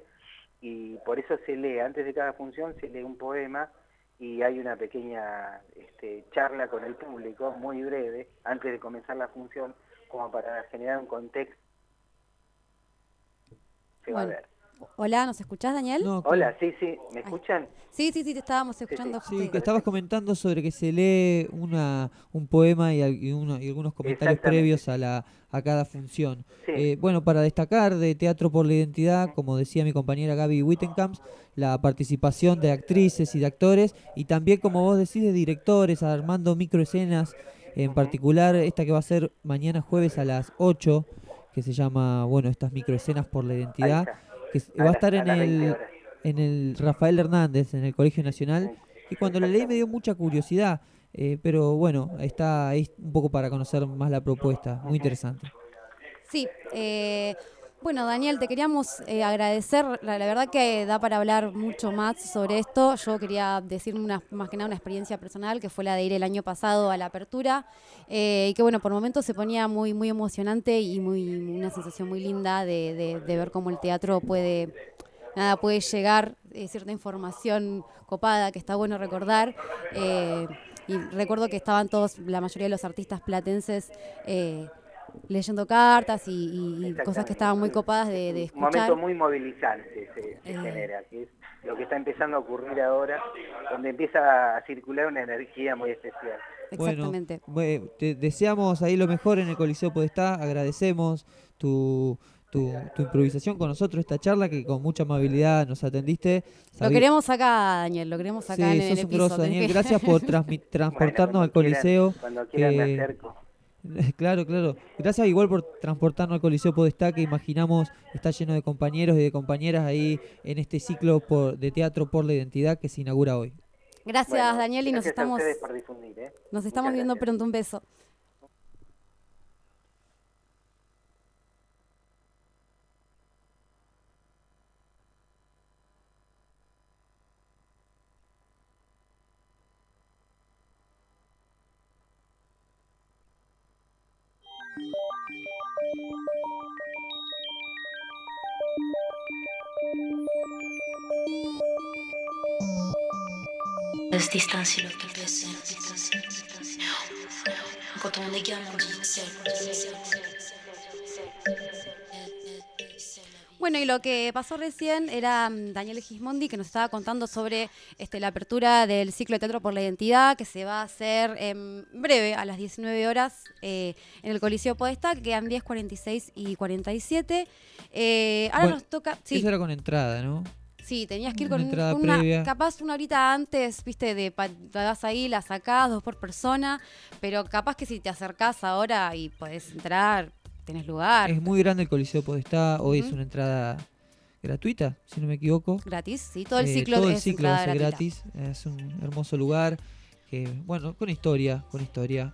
y por eso se lee, antes de cada función se lee un poema y hay una pequeña este, charla con el público, muy breve, antes de comenzar la función, como para generar un contexto. Se va a ver. Hola, ¿nos escuchás, Daniel? Hola, sí, sí, ¿me escuchan? Sí, sí, sí, te estábamos escuchando. Sí, que estabas comentando sobre que se lee una, un poema y, y uno- y algunos comentarios previos a, la, a cada función. Sí. Eh, bueno, para destacar de Teatro por la Identidad, como decía mi compañera Gaby Wittenkamp, la participación de actrices y de actores, y también, como vos decís, de directores, armando microescenas, en particular esta que va a ser mañana jueves a las 8, que se llama, bueno, estas microescenas por la identidad, que A va a estar a en las 20 el, en el Rafael Hernández, en el Colegio Nacional, y cuando la leí me dio mucha curiosidad, eh, pero bueno, está ahí un poco para conocer más la propuesta, muy interesante. Sí, eh, bueno, Daniel, te queríamos eh, agradecer. La, verdad que da para hablar mucho más sobre esto. Yo quería decir una, más que nada una experiencia personal, que fue la de ir el año pasado a la apertura. eh, y que bueno, por momentos se ponía muy, muy emocionante y muy una sensación muy linda de, de- ver cómo el teatro puede, nada, puede llegar eh, cierta información copada que está bueno recordar. y recuerdo que estaban todos, la mayoría de los artistas platenses, leyendo cartas y, cosas que estaban muy copadas de, de un escuchar. momento muy movilizante se, se Eh. genera, que es lo que está empezando a ocurrir ahora, donde empieza a circular una energía muy especial. Bueno, bue- te deseamos ahí lo mejor en el Coliseo Podestá, agradecemos tu, tu, tu improvisación con nosotros, esta charla que con mucha amabilidad nos atendiste. Lo queremos acá, Daniel, lo queremos acá Sí, en el sos un piso. grosso, Daniel. Gracias por <laughs> transportarnos al quieran- Coliseo. cuando quieran me que- acerco. <laughs> Claro, claro. Gracias igual por transportarnos al Coliseo Podestá, que imaginamos está lleno de compañeros y de compañeras ahí en este ciclo por, de teatro por la identidad que se inaugura hoy. Gracias, Bueno, Daniel, y nos gracias estamos, ustedes por difundir, ¿eh? nos estamos viendo pronto. Un beso. Quand on est gamin, on dit seul. Bueno, y lo que pasó recién era mm, Daniel Gismondi que nos estaba contando sobre este, la apertura del ciclo de teatro por la identidad que se va a hacer en breve a las 19 horas eh, en el Coliseo Podestá, que quedan 10, 46 y 47. Eh, ahora Bueno, nos toca... Sí. Eso era con entrada, ¿no? Sí, tenías que ir Una con, entrada con una, previa. capaz una horita antes, viste, de das ahí, la sacás, dos por persona, pero capaz que si te acercás ahora y podés entrar, tenés lugar. Es muy grande el Coliseo Podestá, hoy es una entrada gratuita, si no me equivoco. Gratis, sí, todo el Eh, ciclo todo el es ciclo ser gratuita. gratis, es un hermoso lugar, que bueno, con historia, con historia.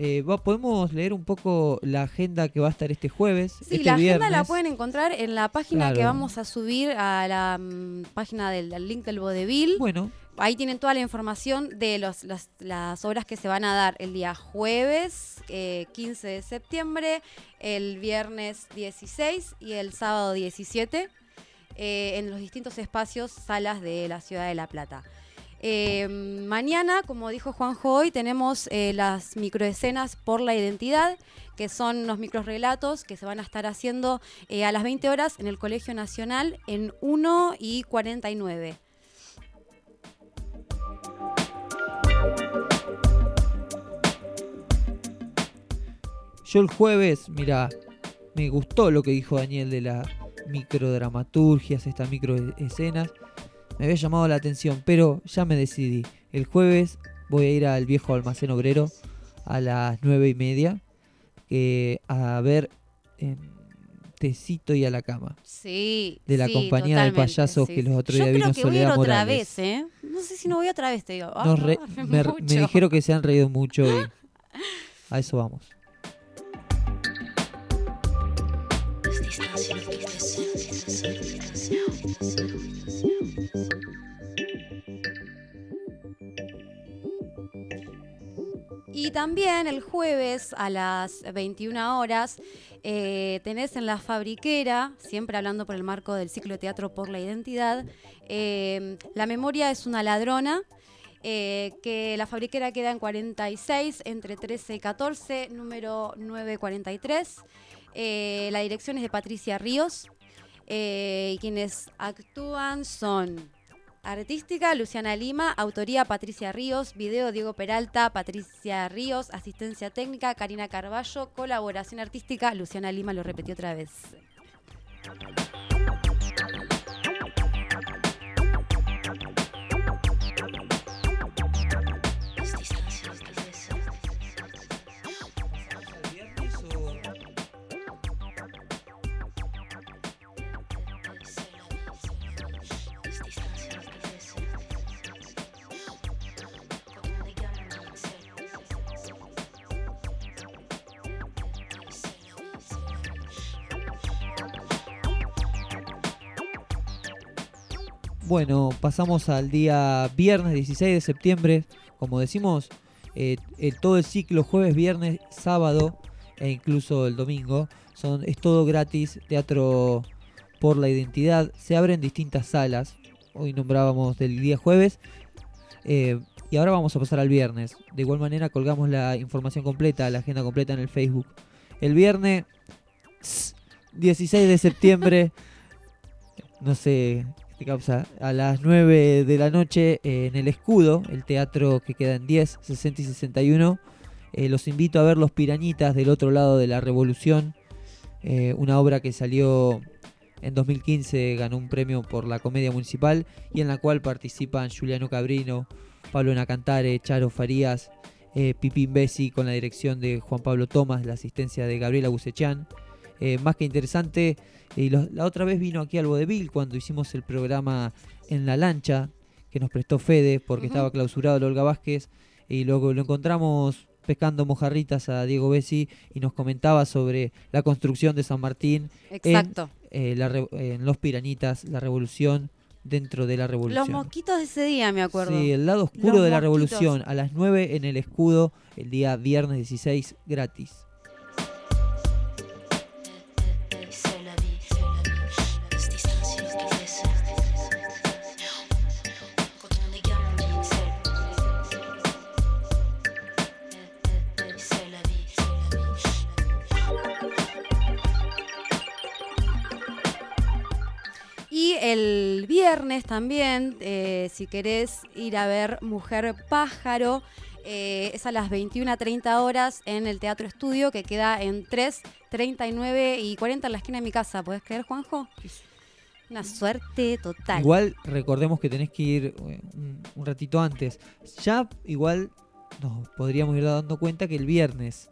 Eh, va- podemos leer un poco la agenda que va a estar este jueves, Sí, este la agenda la pueden encontrar en la página que vamos a subir a la mm, página del al link del vodevil. Bueno. Ahí tienen toda la información de los, las, las obras que se van a dar el día jueves eh, 15 de septiembre, el viernes 16 y el sábado 17 eh, en los distintos espacios, salas de la ciudad de La Plata. Eh, mañana, como dijo Juanjo hoy, tenemos eh, las microescenas por la identidad, que son los microrelatos que se van a estar haciendo eh, a las 20 horas en el Colegio Nacional en 1 y 49. Yo el jueves, mira, me gustó lo que dijo Daniel de las microdramaturgias, estas microescenas. Me había llamado la atención, pero ya me decidí. El jueves voy a ir al viejo almacén obrero a las nueve y media eh, a ver em, Tecito y a la cama. Sí. De la sí, compañía de payasos sí, que los otros Yo días creo vino que voy a ir Soledad otra Morales. vez, ¿eh? No sé si no voy otra vez, te digo. Nos Ah, <laughs> re- me me, dijeron que se han reído mucho y <laughs> a eso vamos. Y también el jueves a las 21 horas eh, tenés en la fabriquera, siempre hablando por el marco del ciclo de teatro por la identidad, eh, La memoria es una ladrona, eh, que la fabriquera queda en 46, entre 13 y 14, número 943. Eh, la dirección es de Patricia Ríos. y quienes actúan son Artística, Luciana Lima, autoría Patricia Ríos, video Diego Peralta, Patricia Ríos, asistencia técnica Karina Carballo, colaboración artística Luciana Lima, lo repetí otra vez. Bueno, pasamos al día viernes 16 de septiembre. Como decimos, eh, el- todo el ciclo jueves, viernes, sábado e incluso el domingo son, es todo gratis. Teatro por la identidad. Se abren distintas salas. Hoy nombrábamos del día jueves. eh, y ahora vamos a pasar al viernes. De igual manera colgamos la información completa, la agenda completa en el Facebook. El viernes 16 de septiembre <laughs> no sé a las 9 de la noche eh, en el Escudo, el teatro que queda en 10, 60 y 61. Eh, los invito a ver Los Pirañitas del otro lado de la Revolución, eh, una obra que salió en 2015, ganó un premio por la comedia municipal y en la cual participan Juliano Cabrino, Pablo Nacantare, Charo Farías, eh, Pipín Bessi con la dirección de Juan Pablo Tomás, la asistencia de Gabriela Bucechán. Eh, más que interesante, y la otra vez vino aquí al Vodevil cuando hicimos el programa en la lancha que nos prestó Fede porque estaba clausurado el Olga Vázquez y luego lo encontramos pescando mojarritas a Diego Bessi y nos comentaba sobre la construcción de San Martín Exacto. en, eh, la en Los Piranitas, la revolución dentro de la Los revolución. mosquitos de ese día, me acuerdo. Sí, el lado oscuro Los de la mosquitos. revolución a las 9 en el escudo el día viernes 16 gratis. El viernes también, eh, si querés ir a ver Mujer Pájaro, eh, es a las 21.30 horas en el Teatro Estudio, que queda en 3, 39 y 40 en la esquina de mi casa. ¿Puedes creer, Juanjo? Una suerte total. Igual recordemos que tenés que ir eh, un, un ratito antes. Ya igual nos podríamos ir dando cuenta que el viernes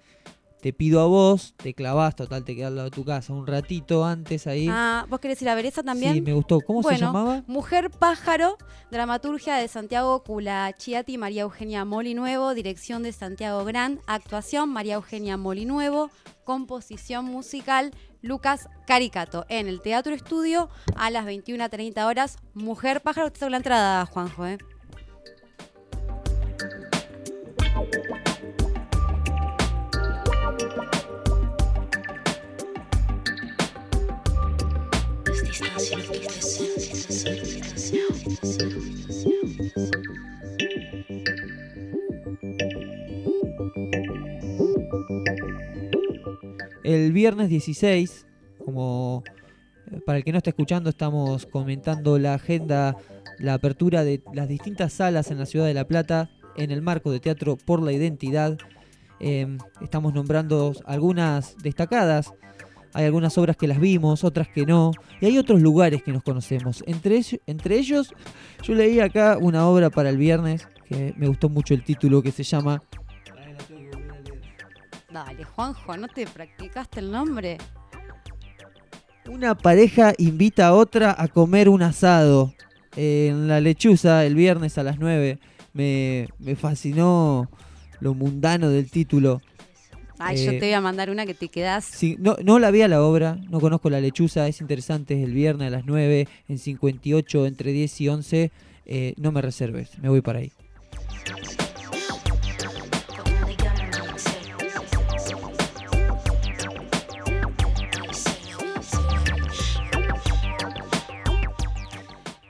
te pido a vos, te clavás, total te quedás al lado de tu casa un ratito antes ahí. Ah, ¿vos querés ir a ver esa también? Sí, me gustó. ¿Cómo se llamaba? Mujer Pájaro, dramaturgia de Santiago Culachiati María Eugenia Molinuevo, dirección de Santiago Gran, actuación María Eugenia Molinuevo, composición musical Lucas Caricato, en el Teatro Estudio a las 21.30 horas. Mujer Pájaro, te saco la entrada, Juanjo, ¿eh? El viernes 16, como eh, para el que no está escuchando, estamos comentando la agenda, la apertura de las distintas salas en la ciudad de La Plata en el marco de Teatro por la Identidad. Eh, estamos nombrando algunas destacadas. Hay algunas obras que las vimos, otras que no. Y hay otros lugares que nos conocemos. Entre, ello- entre ellos, yo leí acá una obra para el viernes que me gustó mucho el título que se llama Dale, Juanjo, ¿no te practicaste el nombre? Una pareja invita a otra a comer un asado en la lechuza el viernes a las 9. Me, me fascinó lo mundano del título. Ay, yo Eh, te voy a mandar una que te quedás. Sí, no, no la vi a la obra, no conozco la lechuza, es interesante, es el viernes a las 9, en 58, entre 10 y 11. eh, no me reserves, me voy para ahí.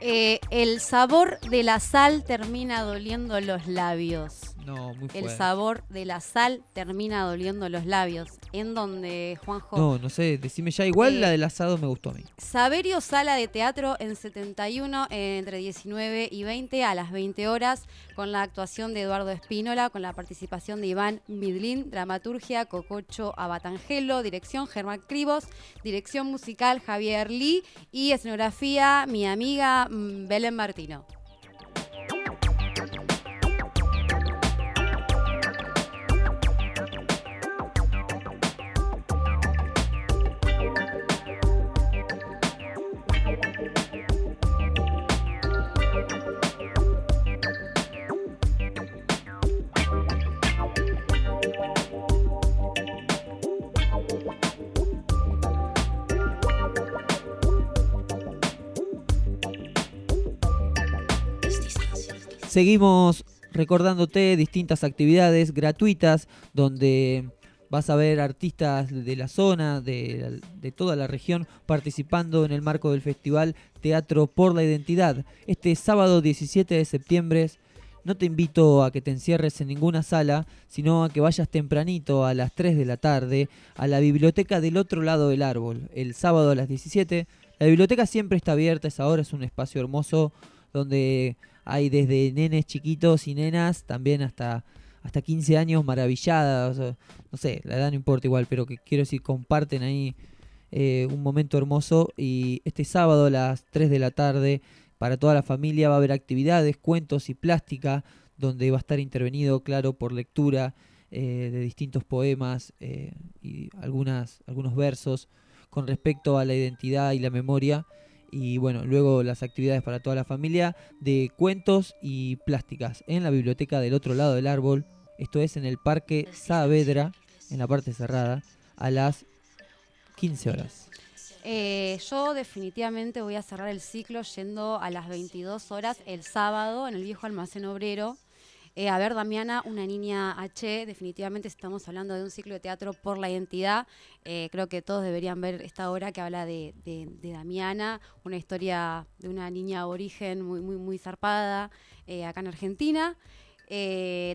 Eh, el sabor de la sal termina doliendo los labios. No, muy El fuerte. sabor de la sal termina doliendo los labios. En donde, Juanjo. No, no sé, decime ya, igual Eh, la del asado me gustó a mí. Saberio Sala de Teatro en 71, eh, entre 19 y 20, a las 20 horas, con la actuación de Eduardo Espínola, con la participación de Iván Midlin, dramaturgia Cococho Abatangelo, dirección Germán Cribos, dirección musical Javier Lee y escenografía mi amiga mm, Belén Martino. Seguimos recordándote distintas actividades gratuitas donde vas a ver artistas de la zona, de, toda la región, participando en el marco del festival Teatro por la Identidad. Este sábado 17 de septiembre no te invito a que te encierres en ninguna sala, sino a que vayas tempranito a las 3 de la tarde a la biblioteca del otro lado del árbol. El sábado a las 17. La biblioteca siempre está abierta, es ahora, es un espacio hermoso donde hay desde nenes chiquitos y nenas, también hasta, hasta 15 años maravilladas. no sé, la edad no importa igual, pero que quiero decir, comparten ahí eh, un momento hermoso. Y este sábado a las 3 de la tarde, para toda la familia, va a haber actividades, cuentos y plástica, donde va a estar intervenido, claro, por lectura eh, de distintos poemas eh, y algunas, algunos versos con respecto a la identidad y la memoria. Y bueno, luego las actividades para toda la familia de cuentos y plásticas en la biblioteca del otro lado del árbol. Esto es en el Parque Saavedra, en la parte cerrada, a las 15 horas. Eh, yo definitivamente voy a cerrar el ciclo yendo a las 22 horas el sábado en el viejo almacén obrero. Eh, a ver, Damiana, una niña H, definitivamente estamos hablando de un ciclo de teatro por la identidad. Eh, creo que todos deberían ver esta obra que habla de, de- de Damiana, una historia de una niña aborigen muy, muy, muy zarpada eh, acá en Argentina.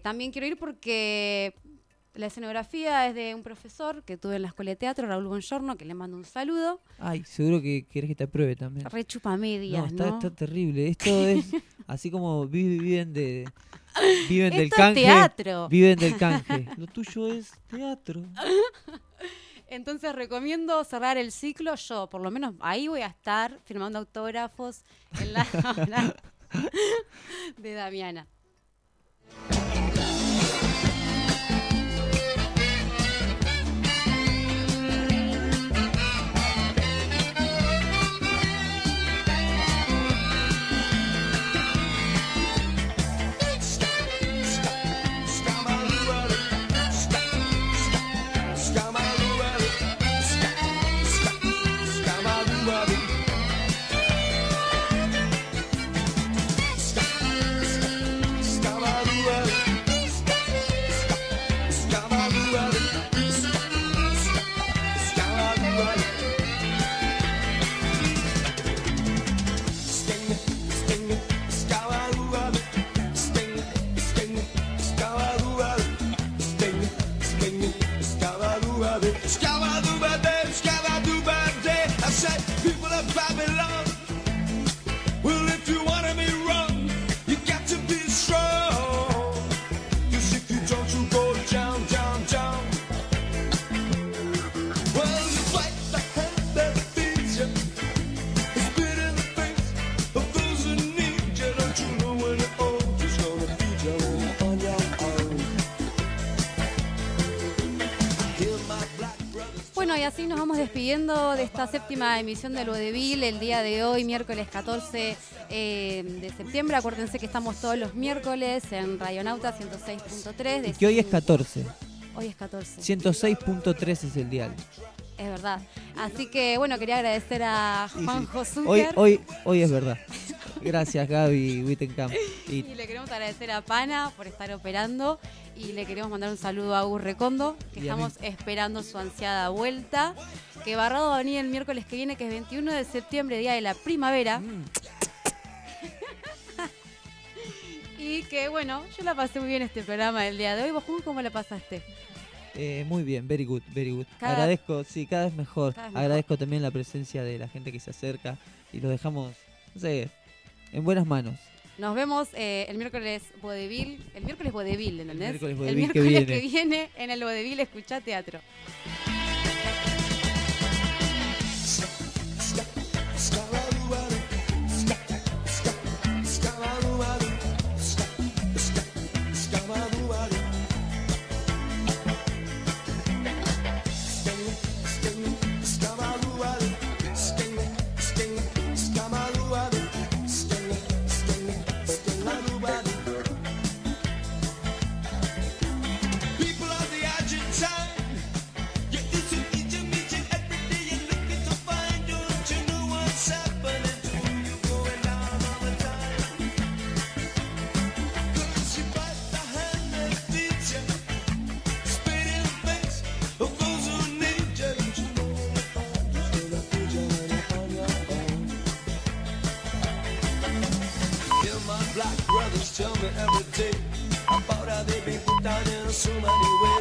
También quiero ir porque la escenografía es de un profesor que tuve en la escuela de teatro, Raúl Bongiorno, que le mando un saludo. Ay, seguro que querés que te apruebe también. Re chupa medias, No, está, ¿no? está terrible. Esto es <laughs> así como vi- viven de viven del Esto es canje. teatro. Viven del canje. Lo tuyo es teatro. <laughs> Entonces recomiendo cerrar el ciclo. Yo, por lo menos, ahí voy a estar firmando autógrafos en la <laughs> de Damiana. Scabadooba day, scabadooba day. I said. Y así nos vamos despidiendo de esta séptima emisión del Vodevil el día de hoy, miércoles 14 eh, de septiembre. Acuérdense que estamos todos los miércoles en Radionauta 106.3. Y que hoy es 14. Hoy es 14. 106.3 es el dial. Es verdad. Así que, bueno, quería agradecer a Juanjo Zucker. Hoy, hoy, hoy es verdad. Gracias, Gaby Wittenkamp. <laughs> Y Y le queremos agradecer a Pana por estar operando y le queremos mandar un saludo a Gus Recondo, que Y estamos esperando su ansiada vuelta. Que Barrado va a venir el miércoles que viene, que es 21 de septiembre, día de la primavera. Mm. <laughs> y que bueno, yo la pasé muy bien este programa del día de hoy. ¿Vos, cómo la pasaste? Eh, muy bien, very good, very good. Cada- Agradezco, sí, cada vez mejor. Cada vez mejor. Agradezco también la presencia de la gente que se acerca y lo dejamos, no sé, en buenas manos. Nos vemos eh, el miércoles Vodevil. El miércoles Vodevil, ¿entendés? miércoles El Vodevil que miércoles viene. que viene en el Vodevil Escuchá Teatro. Down in so many ways.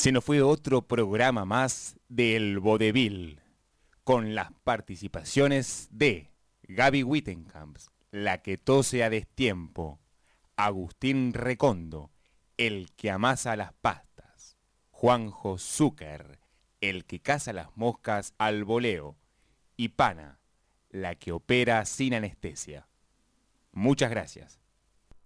Se nos fue otro programa más del Vodevil, con las participaciones de Gaby Wittenkamp, la que tose a destiempo, Agustín Recondo, el que amasa las pastas, Juanjo Zucker, el que caza las moscas al voleo, y Pana, la que opera sin anestesia. Muchas gracias.